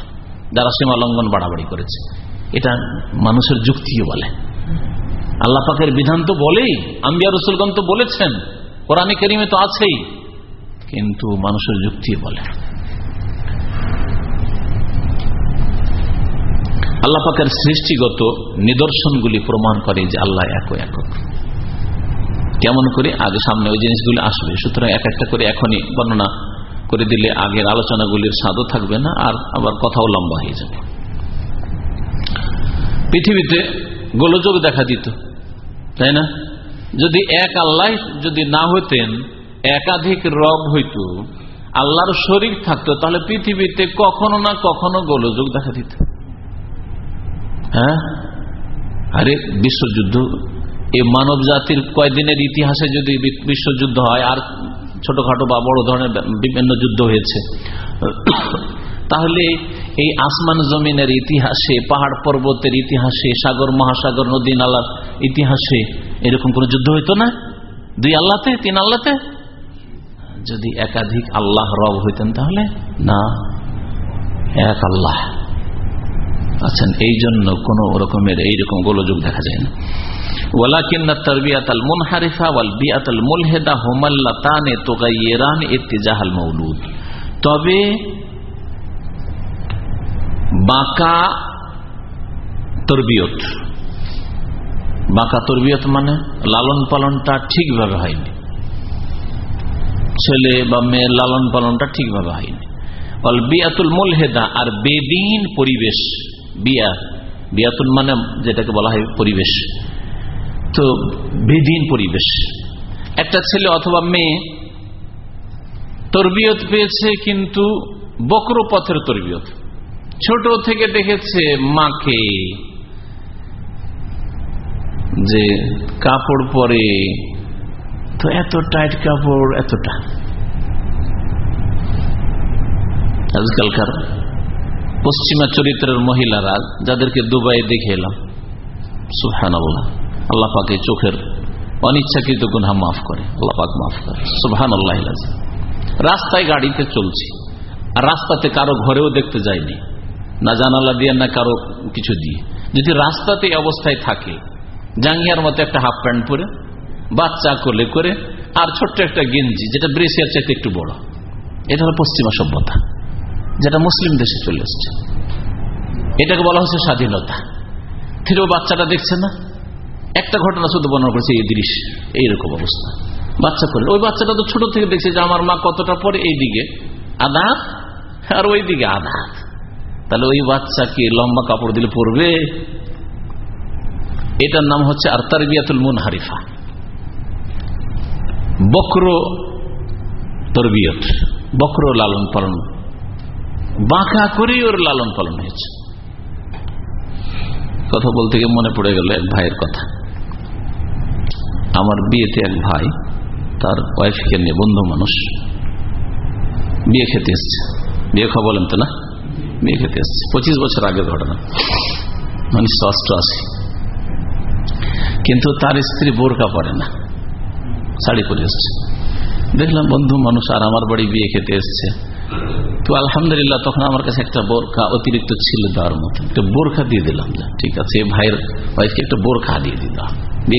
যারা সীমা লঙ্ঘন বাড়াবাড়ি করেছে। এটা মানুষের যুক্তিও বলে। আল্লাহ পাকের বিধান তো বলেই, আম্বিয়া রসুলগণ তো বলেছেন, কোরআনে কেরিমে তো আছেই, কিন্তু মানুষের যুক্তি বলে। আল্লাহ পাকের সৃষ্টিগত নিদর্শনগুলি প্রমাণ করে যে আল্লাহ এক একক। কেমন করে? আগে সামনে ওই জিনিসগুলি আসবে। সুতরাং এক একটা করে এখনই বর্ণনা করে দিলে আগের আলোচনাগুলির স্বাদও থাকবে না, আর আবার কথাও লম্বা হয়ে যাবে। পৃথিবীতে গোলযোগ দেখা দিত, তাই না? যদি এক আল্লাহ যদি না হইতেন একাধিক রব হইত, আল্লাহর শরীর থাকতো, তাহলে পৃথিবীতে কখনো না কখনো গোলযোগ দেখা দিত। হ্যাঁ? আরে, বিশ্বযুদ্ধ এই মানব জাতির কয়দিনের ইতিহাসে যদি বিশ্বযুদ্ধ হয়, আর ছোটখাটো বা বড় ধরনের বিভিন্ন যুদ্ধ হয়েছে, তাহলে এই আসমান জমিনের ইতিহাসে, পাহাড় পর্বতের ইতিহাসে, সাগর, মহাসাগর, নদী নালার ইতিহাসে এরকম কোন যুদ্ধ হইতো না? দুই আল্লাহতে তিন আল্লাহতে যদি একাধিক আল্লাহ রব হইতেন তাহলে? না, এক আল্লাহ। আছেন এই জন্য কোন রকমের এইরকম গোলযোগ দেখা যায় না তবে বাঁকা বাঁকা মানে লালন পালনটা ঠিকভাবে হয়নি। ছেলে বা মেয়ের লালন পালনটা ঠিকভাবে হয়নি। অল বিয়াতুল মুলহেদা আর বেদিন পরিবেশ বিয়া, বিয়াতুল মানে যেটাকে বলা হয় পরিবেশ। তো বেদিন পরিবেশ। একটা ছেলে অথবা মেয়ে তরবিয়ত পেয়েছে কিন্তু বক্র পথের তরবিয়ত। ছোট থেকে দেখেছে মাকে যে কাপড় পরে, তো এত টাইট কাপড়, এতটা। আজকালকার পশ্চিমা চরিত্রের মহিলারা যাদেরকে দুবাই দেখে এলাম। সুহান আল্লাহ পাকে চোখের অনিচ্ছাকৃত গুনহা মাফ করে। আল্লাহ পাক মাফ করে। সুহান আল্লাহ। রাস্তায় গাড়িতে চলছি। আর রাস্তাতে কারও ঘরেও দেখতে যায়নি না জানালা দিয়ে, না কারও কিছু দিয়ে। যদি রাস্তাতে অবস্থায় থাকে, জাঙ্গিয়ার মতো একটা হাফ প্যান্ট পরে, বাচ্চা কোলে করে, আর ছোট্ট একটা গেঞ্জি, যেটা ব্রেসিয়ার চাইতে একটু বড়। এটা হলো পশ্চিমা সভ্যতা। যেটা মুসলিম দেশে চলে এসছে। এটাকে বলা হচ্ছে স্বাধীনতা। ফিরেও বাচ্চাটা দেখছে না। একটা ঘটনা শুধু বর্ণনা করেছে এই দৃশ্য এইরকম অবস্থা। বাচ্চা করলে ওই বাচ্চাটা তো ছোট থেকে দেখছে যে আমার মা কতটা পরে এই দিকে। আধা আর ওই দিকে আধা তাহলে ওই বাচ্চা বাচ্চাকে লম্বা কাপড় দিলে পরবে। এটার নাম হচ্ছে আর তারবিয়াতুল মুন হারিফা বক্র তরবিয়ত, বক্র লালন পালন বাঁকা করেই ওর লালন পালন হয়েছে। কথা বলতে গিয়ে মনে পড়ে গেল এক ভাইয়ের কথা। আমার বিয়েতে এক ভাই, তার ওয়াইফকে নিয়ে বন্ধু মানুষ। বিয়ে খেতে এসছে। বিয়ে খাওয়া বলেন তো না? বিয়ে খেতে এসছে। পঁচিশ বছর আগের ঘটনা। উনিশশো অষ্টআশি কিন্তু তার স্ত্রী বোরকা পরে না। শাড়ি পরে এসছে। দেখলাম বন্ধু মানুষ আর আমার বাড়ি বিয়ে খেতে এসছে। তো আলহামদুলিল্লাহ, তখন আমার কাছে একটা বোরখা অতিরিক্ত ছিল দেওয়ার মতো। একটা বোরখা দিয়ে দিলাম ঠিক আছে। ভাইয়ের ওয়াইফকে একটা বোরখা দিয়ে দিলাম।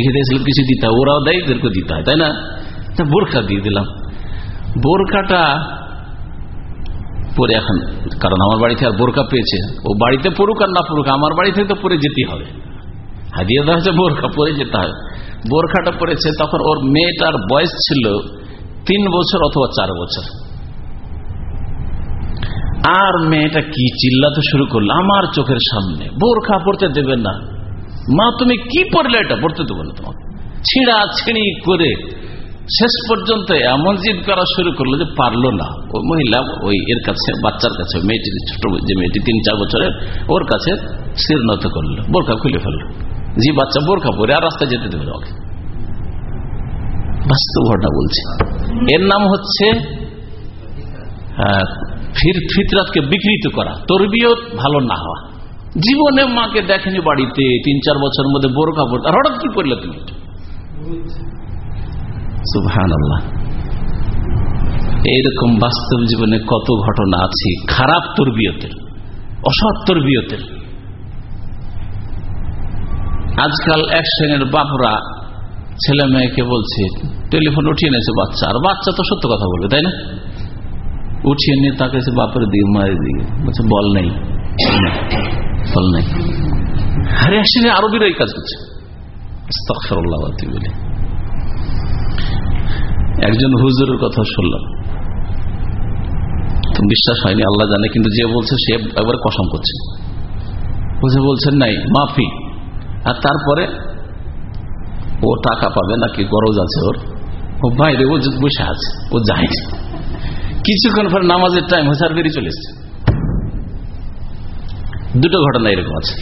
খেতে এসেছিল কিছু দিতে ওরাও দেয় এদেরকে দিতে হয়, তাই না? বোরখা দিয়ে দিলাম। বোরখাটা পরে এখন, কারণ আমার বাড়িতে আর বোরখা পেয়েছে। ও বাড়িতে পড়ুক আর না পড়ুক, আমার বাড়ি থেকে তো পরে যেতে হবে। হাদিয়ে দেওয়া হচ্ছে বোরখা পরে যেতে হয়। বোরখাটা পড়েছে তখন ওর মেয়েটার বয়স ছিল তিন বছর অথবা চার বছর। আর মেয়েটা কি চিল্লাতে শুরু করল? আমার চোখের সামনে। বোরখা পড়তে দেবে না। মা, তুমি কি পড়লে এটা? পড়তে দেবে না তোমাকে। ছিঁড়া ছিঁড়ি করে শেষ পর্যন্ত এমন জিদ করা শুরু করল যে পারল না। ওই মহিলা, ওই এর কাছে, বাচ্চার কাছে, মেয়েটি, ছোট যে মেয়েটি তিন চার বছরের, ওর কাছে শীর্ণত করল। বোরখা খুলে ফেলল। যে বাচ্চা বোরখা পরে আর রাস্তায় যেতে দেবে ওকে। বাস্তব ঘটনা বলছে। এর নাম হচ্ছে ফিতরাতকে বিকৃত করা, তরবিয়ত ভালো না হওয়া। জীবনে মাকে দেখেনি বাড়িতে, তিন চার বছরের মধ্যে বোরখা পড়তে আর হঠাৎ কি করলে তুমি? এইরকম বাস্তব জীবনে কত ঘটনা আছে, খারাপ তরবিয়তের, অসৎ তরবিয়তের। আজকাল এক শ্রেণির বাপরা ছেলে মেয়েকে বলছে, টেলিফোন উঠিয়ে নিয়েছে বাচ্চা। আর বাচ্চা তো সত্য কথা বলবে, তাই না? উঠিয়ে নিয়ে তাকে বাপের দিকে মায়ের দিকে। বলছে, বল নেই। বল নেই। আরে শ্রেণি আরবিরা এই কাজ করছে। একজন হুজুরের কথা শুনলাম। বিশ্বাস হয়নি, আল্লাহ জানে, কিন্তু যে বলছে, সে একবার কসম করছে। বুঝে বলছেন নাই, মাফি। আর তারপরে, ও টাকা পাবে নাকি? গরজ আছে ওর? ও বাইরে, ও বসে আছে, ও যায় কিছুক্ষণ পর নামাজের টাইম হয়েছে আর বেরিয়ে চলে এসছে। দুটো ঘটনা এরকম আছে।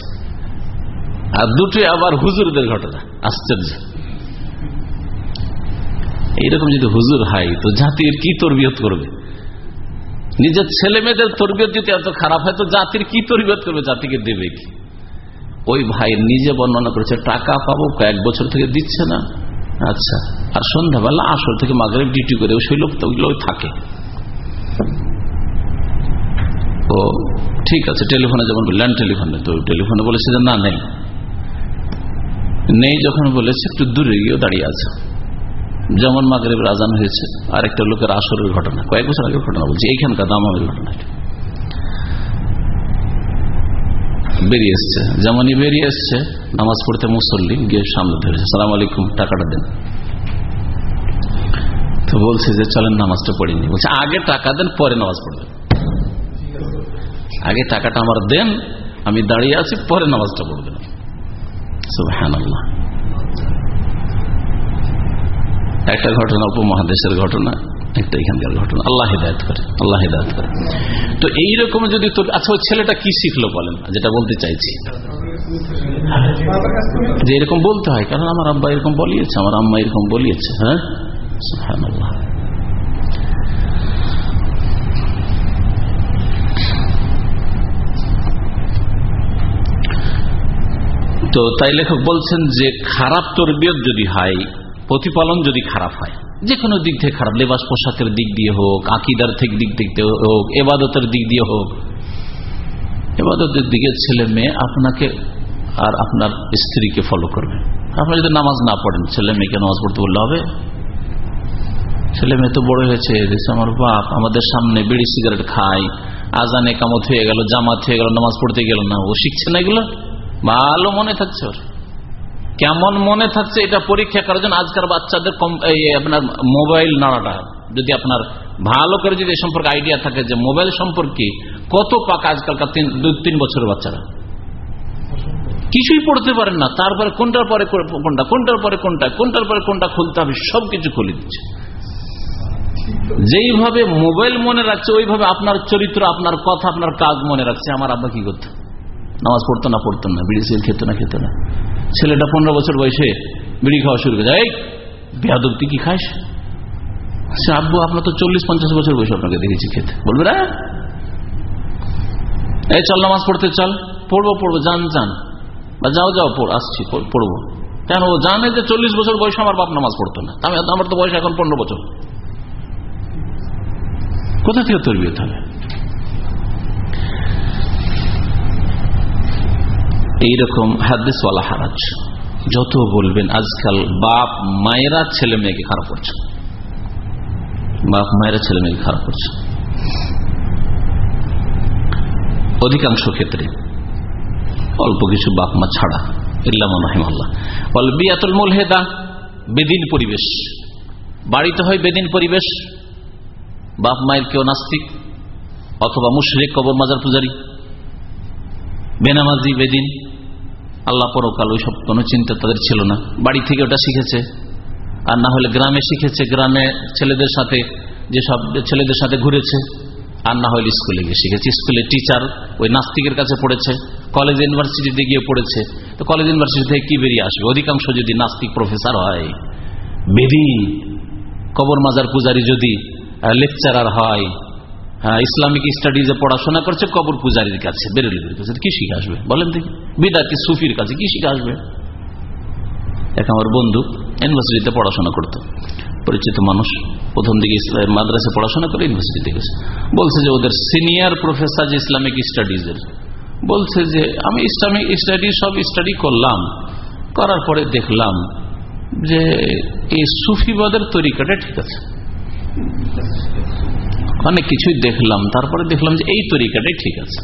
আর দুটোই আবার হুজুরদের ঘটনা, আশ্চর্য। এইরকম যদি হুজুর হয়, তো জাতির কি তরবিয়ত করবে? নিজের ছেলে মেয়েদের তরবিয়ত যদি এত খারাপ হয়, তো জাতির কি তরবিয়ত করবে? জাতিকে দেবে কি? ওই ভাই নিজে বর্ণনা করেছে, টাকা পাবো, কয়েক বছর থেকে দিচ্ছে না। আচ্ছা আর সন্ধ্যাবেলা আসর থেকে মাগরে ডিউটি করে তো ওইগুলো থাকে। ও, ঠিক আছে, টেলিফোনে যেমন ল্যান্ড টেলিফোনে, তো টেলিফোনে বলেছে যে না, নেই। নেই যখন বলেছে, একটু দূরে গিয়েও দাঁড়িয়ে আছে। যেমন মাগরেব রাজান হয়েছে আর একটা লোকের আসরের ঘটনা, কয়েক বছর আগের ঘটনা বলছি, এইখানকার দামামের ঘটনা বেরিয়ে এসছে, যেমনই বেরিয়ে এসছে, নামাজ পড়তে মুসল্লি গিয়ে সামনে ধরেছে, সালাম আলাইকুম, টাকাটা দেন। তো বলছে যে চলেন নামাজটা পড়িনি বলছে, আগে টাকা দেন, পরে নামাজ পড়বেন। আগে টাকাটা আমার দেন, আমি দাঁড়িয়ে আছি, পরে নামাজটা পড়বেন। একটা ঘটনা, উপমহাদেশের ঘটনা, একটা এখানকার ঘটনা। আল্লাহ হিদায়ত করে, আল্লাহ হিদায়ত করে। তো এইরকম যদি তো আচ্ছা ছেলেটা কি শিখলো বলেন, যেটা বলতে চাইছি। যে এরকম বলতে হয়, কারণ আমার আব্বা এরকম বলিয়েছে, আমার আম্মা এরকম বলিয়েছে হ্যাঁ। তো তাই লেখক বলছেন যে খারাপ তরবিয়ত যদি হয়, প্রতিপালন যদি খারাপ হয় যে কোনো দিক থেকে খারাপ, লেবাস পোশাকের দিক দিয়ে হোক, আকিদার থেকে দিক দিয়ে হোক, এবাদতের দিক দিয়ে হোক, এবাদতের দিকে ছেলে মেয়ে আপনাকে আর আপনার স্ত্রীকে ফলো করবে। আপনি যদি নামাজ না পড়েন, ছেলে মেয়েকে নামাজ পড়তে বললে হবে? ছেলে মেয়ে তো বড় হয়েছে আমার বাপ আমাদের সামনে বিড়ি সিগারেট খায়, আজানে কামত হয়ে গেল, জামাত হয়ে গেল, নামাজ পড়তে গেল না। ও শিখছে না এগুলো? ভালো মনে থাকছে ওর। কেমন মনে থাকছে এটা পরীক্ষা করার জন্য আজকাল বাচ্চাদের আপনার মোবাইল নাড়াটা। যদি আপনার ভালো করে যদি এ সম্পর্কে আইডিয়া থাকে যে মোবাইল সম্পর্কে কত পাকা আজকালকার তিন দুই তিন বছরের বাচ্চারা। কিছুই পড়তে পারেন না। তারপরে কোনটার পরে কোনটা, কোনটার পরে কোনটা, কোনটার পরে কোনটা খুলতে হবে, সবকিছু খুলে দিচ্ছে। যেইভাবে মোবাইল মনে রাখছে, ওইভাবে আপনার চরিত্র, আপনার কথা, আপনার কাজ মনে রাখছে। আমার আব্বা কি করতো? নামাজ পড়তো না পড়তো না। বিড়ি সিল খেত না খেত না। ছেলেটা পনেরো বছর বয়সে বিড়ি খাওয়া শুরু করে এই বেহাদব তুই কি খাস? সে, আব্বু, আপনার তো চল্লিশ, পঞ্চাশ বছর বয়সে, আপনাকে দেখেছি খেতে। বলবে না এই, চল, নামাজ পড়তে চল। পড়ব পড়ব, যান যান। বা যাও যাও, পড়, আসছি পড়ব। কেন? ও জানে যে চল্লিশ বছর বয়সে আমার বাপ নামাজ পড়তো না। আমি আমার তো বয়স এখন পনেরো বছর। কোথা থেকে তরবিয়ত হবে এইরকম হাদিসওয়ালা হারাজ। যত বলবেন, আজকাল বাপ মায়েরা ছেলে মেয়েকে খারাপ করছে। বাপ মায়েরা ছেলে মেয়েকে খারাপ করছে। অধিকাংশ ক্ষেত্রে অল্প কিছু বাপ মা ছাড়া ইল্লাহিমাল্লাহ অলবিয়াতুল মূল হেদা বেদিন পরিবেশ। বাড়িতে হয় বেদিন পরিবেশ। বাপ মায়ের কেউ নাস্তিক অথবা মুশরিক কবর মাজার পূজারী, বেনামাজি, বেদিন, আল্লাহ পরকাল ওই সব কোনো চিন্তা তাদের ছিল না। বাড়ি থেকে ওটা শিখেছে, আর না হলে গ্রামে শিখেছে, গ্রামে ছেলেদের সাথে যে সব ছেলেদের সাথে ঘুরেছে, আর না হলে স্কুলে গিয়ে শিখেছে। স্কুলে টিচার ওই নাস্তিকের কাছে পড়েছে, কলেজ ইউনিভার্সিটিতে গিয়ে পড়েছে। তো কলেজ ইউনিভার্সিটি থেকে কি বেরিয়ে আসবে? অধিকাংশ যদি নাস্তিক প্রফেসর হয়, বেদিন, কবর মাজার পূজারি যদি লেকচারার হয়। হ্যাঁ ইসলামিক স্টাডিজে পড়াশোনা করছে, কবর পূজারীর কাছে বেরেলির কাছে কি শিখে আসবে? বলেন দেখি, বিদাতি সুফির কাছে, কি শিখে আসবে? এক আমার বন্ধু ইউনিভার্সিটিতে পড়াশোনা করতো, পরিচিত মানুষ, প্রথম দিকে মাদ্রাসে পড়াশোনা করে ইউনিভার্সিটিতে গেছে। বলছে যে ওদের সিনিয়র প্রফেসর যে ইসলামিক স্টাডিজের বলছে যে, আমি ইসলামিক স্টাডি সব স্টাডি করলাম, করার পরে দেখলাম যে এই সুফিবাদের তরিকাটা ঠিক আছে। অনেক কিছুই দেখলাম, তারপরে দেখলাম যে এই তরিকাটাই ঠিক আছে।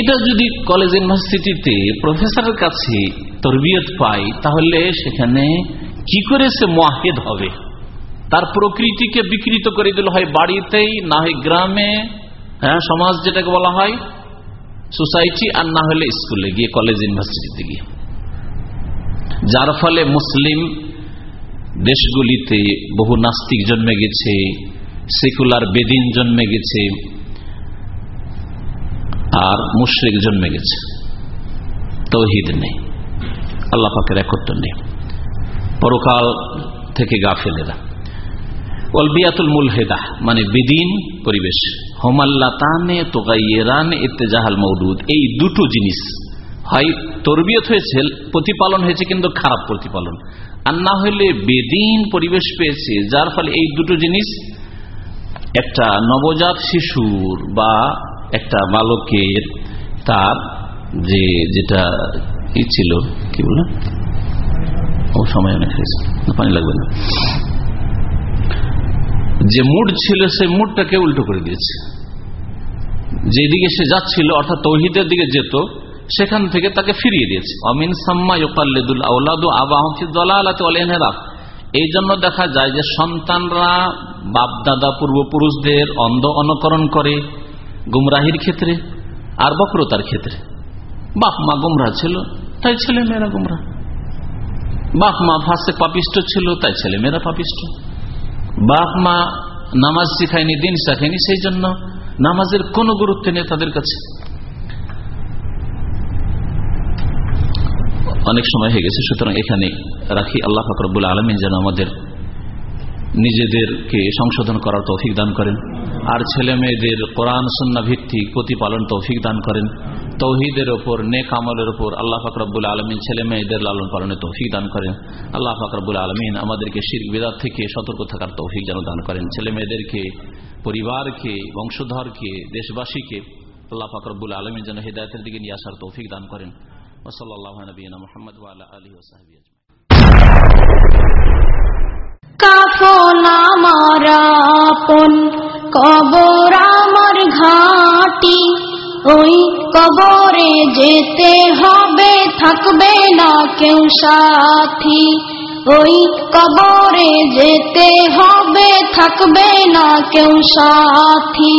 এটা যদি কলেজ ইউনিভার্সিটিতে প্রফেসরের কাছে তরবিয়ত পাই, তাহলে সেখানে কি করে সে মহাহেদ হবে? তার প্রকৃতিকে বিকৃত করে দিল হয় বাড়িতেই, না হয় গ্রামে হ্যাঁ সমাজ যেটাকে বলা হয় সোসাইটি আর না হলে স্কুলে গিয়ে কলেজ ইউনিভার্সিটিতে গিয়ে। যার ফলে মুসলিম দেশগুলিতে বহু নাস্তিক জন্মে গেছে, সেকুলার বেদিন জন্মে গেছে, আর মুশ্রিক জন্মে গেছে। তৌহিদ নেই। আল্লাহ পাকের একত্র নেই। পরকাল থেকে গা ফেলেরা অলবিয়াতুল মুল হেদা মানে বেদিন পরিবেশ। হোমাল্লাতানে ইত্তেজাহাল মৌদুদ এই দুটো জিনিস হয়, তরবিয়ত হয়েছে, প্রতিপালন হয়েছে, কিন্তু খারাপ প্রতিপালন। আর না হইলে বেদিন পরিবেশ পেয়েছে, যার ফলে এই দুটো জিনিস, একটা নবজাত শিশুর বা একটা বালকের তার যে, যেটা ই ছিল, কি বলে? ও, সময় অনেক হয়েছে পানি লাগবে না। যে মুড ছিল, সেই মুডটাকে উল্টো করে দিয়েছে। যেদিকে সে যাচ্ছিল, অর্থাৎ তৌহিদের দিকে যেত সেখান থেকে তাকে ফিরিয়ে দিয়েছে। অমিন সাম্মা ইকাল্লেদুল আউলাদু এই জন্য দেখা যায় যে সন্তানরা বাপদাদা পূর্বপুরুষদের অন্ধ অনুকরণ করে গুমরাহির ক্ষেত্রে আর বক্রতার ক্ষেত্রে। বাপ মা গুমরা ছিল, তাই ছেলে মেয়েরা গুমরা। বাপ মা ফাঁসে পাপিষ্ট ছিল, তাই ছেলে মেয়েরা পাপিষ্ট। বাপ মা নামাজ শিখায়নি, দিন শেখায়নি, সেই জন্য নামাজের কোনো গুরুত্ব নেই তাদের কাছে। অনেক সময় হয়ে গেছে, সুতরাং এখানে রাখি আল্লাহ ফাকরবুল আলমিন যেন আমাদের নিজেদেরকে সংশোধন করার তৌফিক দান করেন, আর ছেলে মেয়েদের কোরআন সন্না ভিত্তিক প্রতিপালন তৌফিক দান করেন। তৌহিদের ওপর, নেক আমলের ওপর আল্লাহ ফাকরবুল আলমিন ছেলে মেয়েদের লালন পালনের তৌফিক দান করেন। আল্লাহ ফাকরবুল আলমিন আমাদেরকে শির বিদাত থেকে সতর্ক থাকার তৌফিক যেন দান করেন। ছেলে মেয়েদেরকে পরিবারকে, বংশধরকে, দেশবাসীকে আল্লাহ ফাকরবুল আলমিন যেন হেদায়তের দিকে নিয়ে আসার তৌফিক দান করেন। আলী ওসাহাবি কাফন আমার আপন, কবর আমার ঘাটি, ওই কবরে যেতে হবে, থাকবে না কেউ সাথী। ওই কবরে যেতে হবে, থাকবে না কেউ সাথী।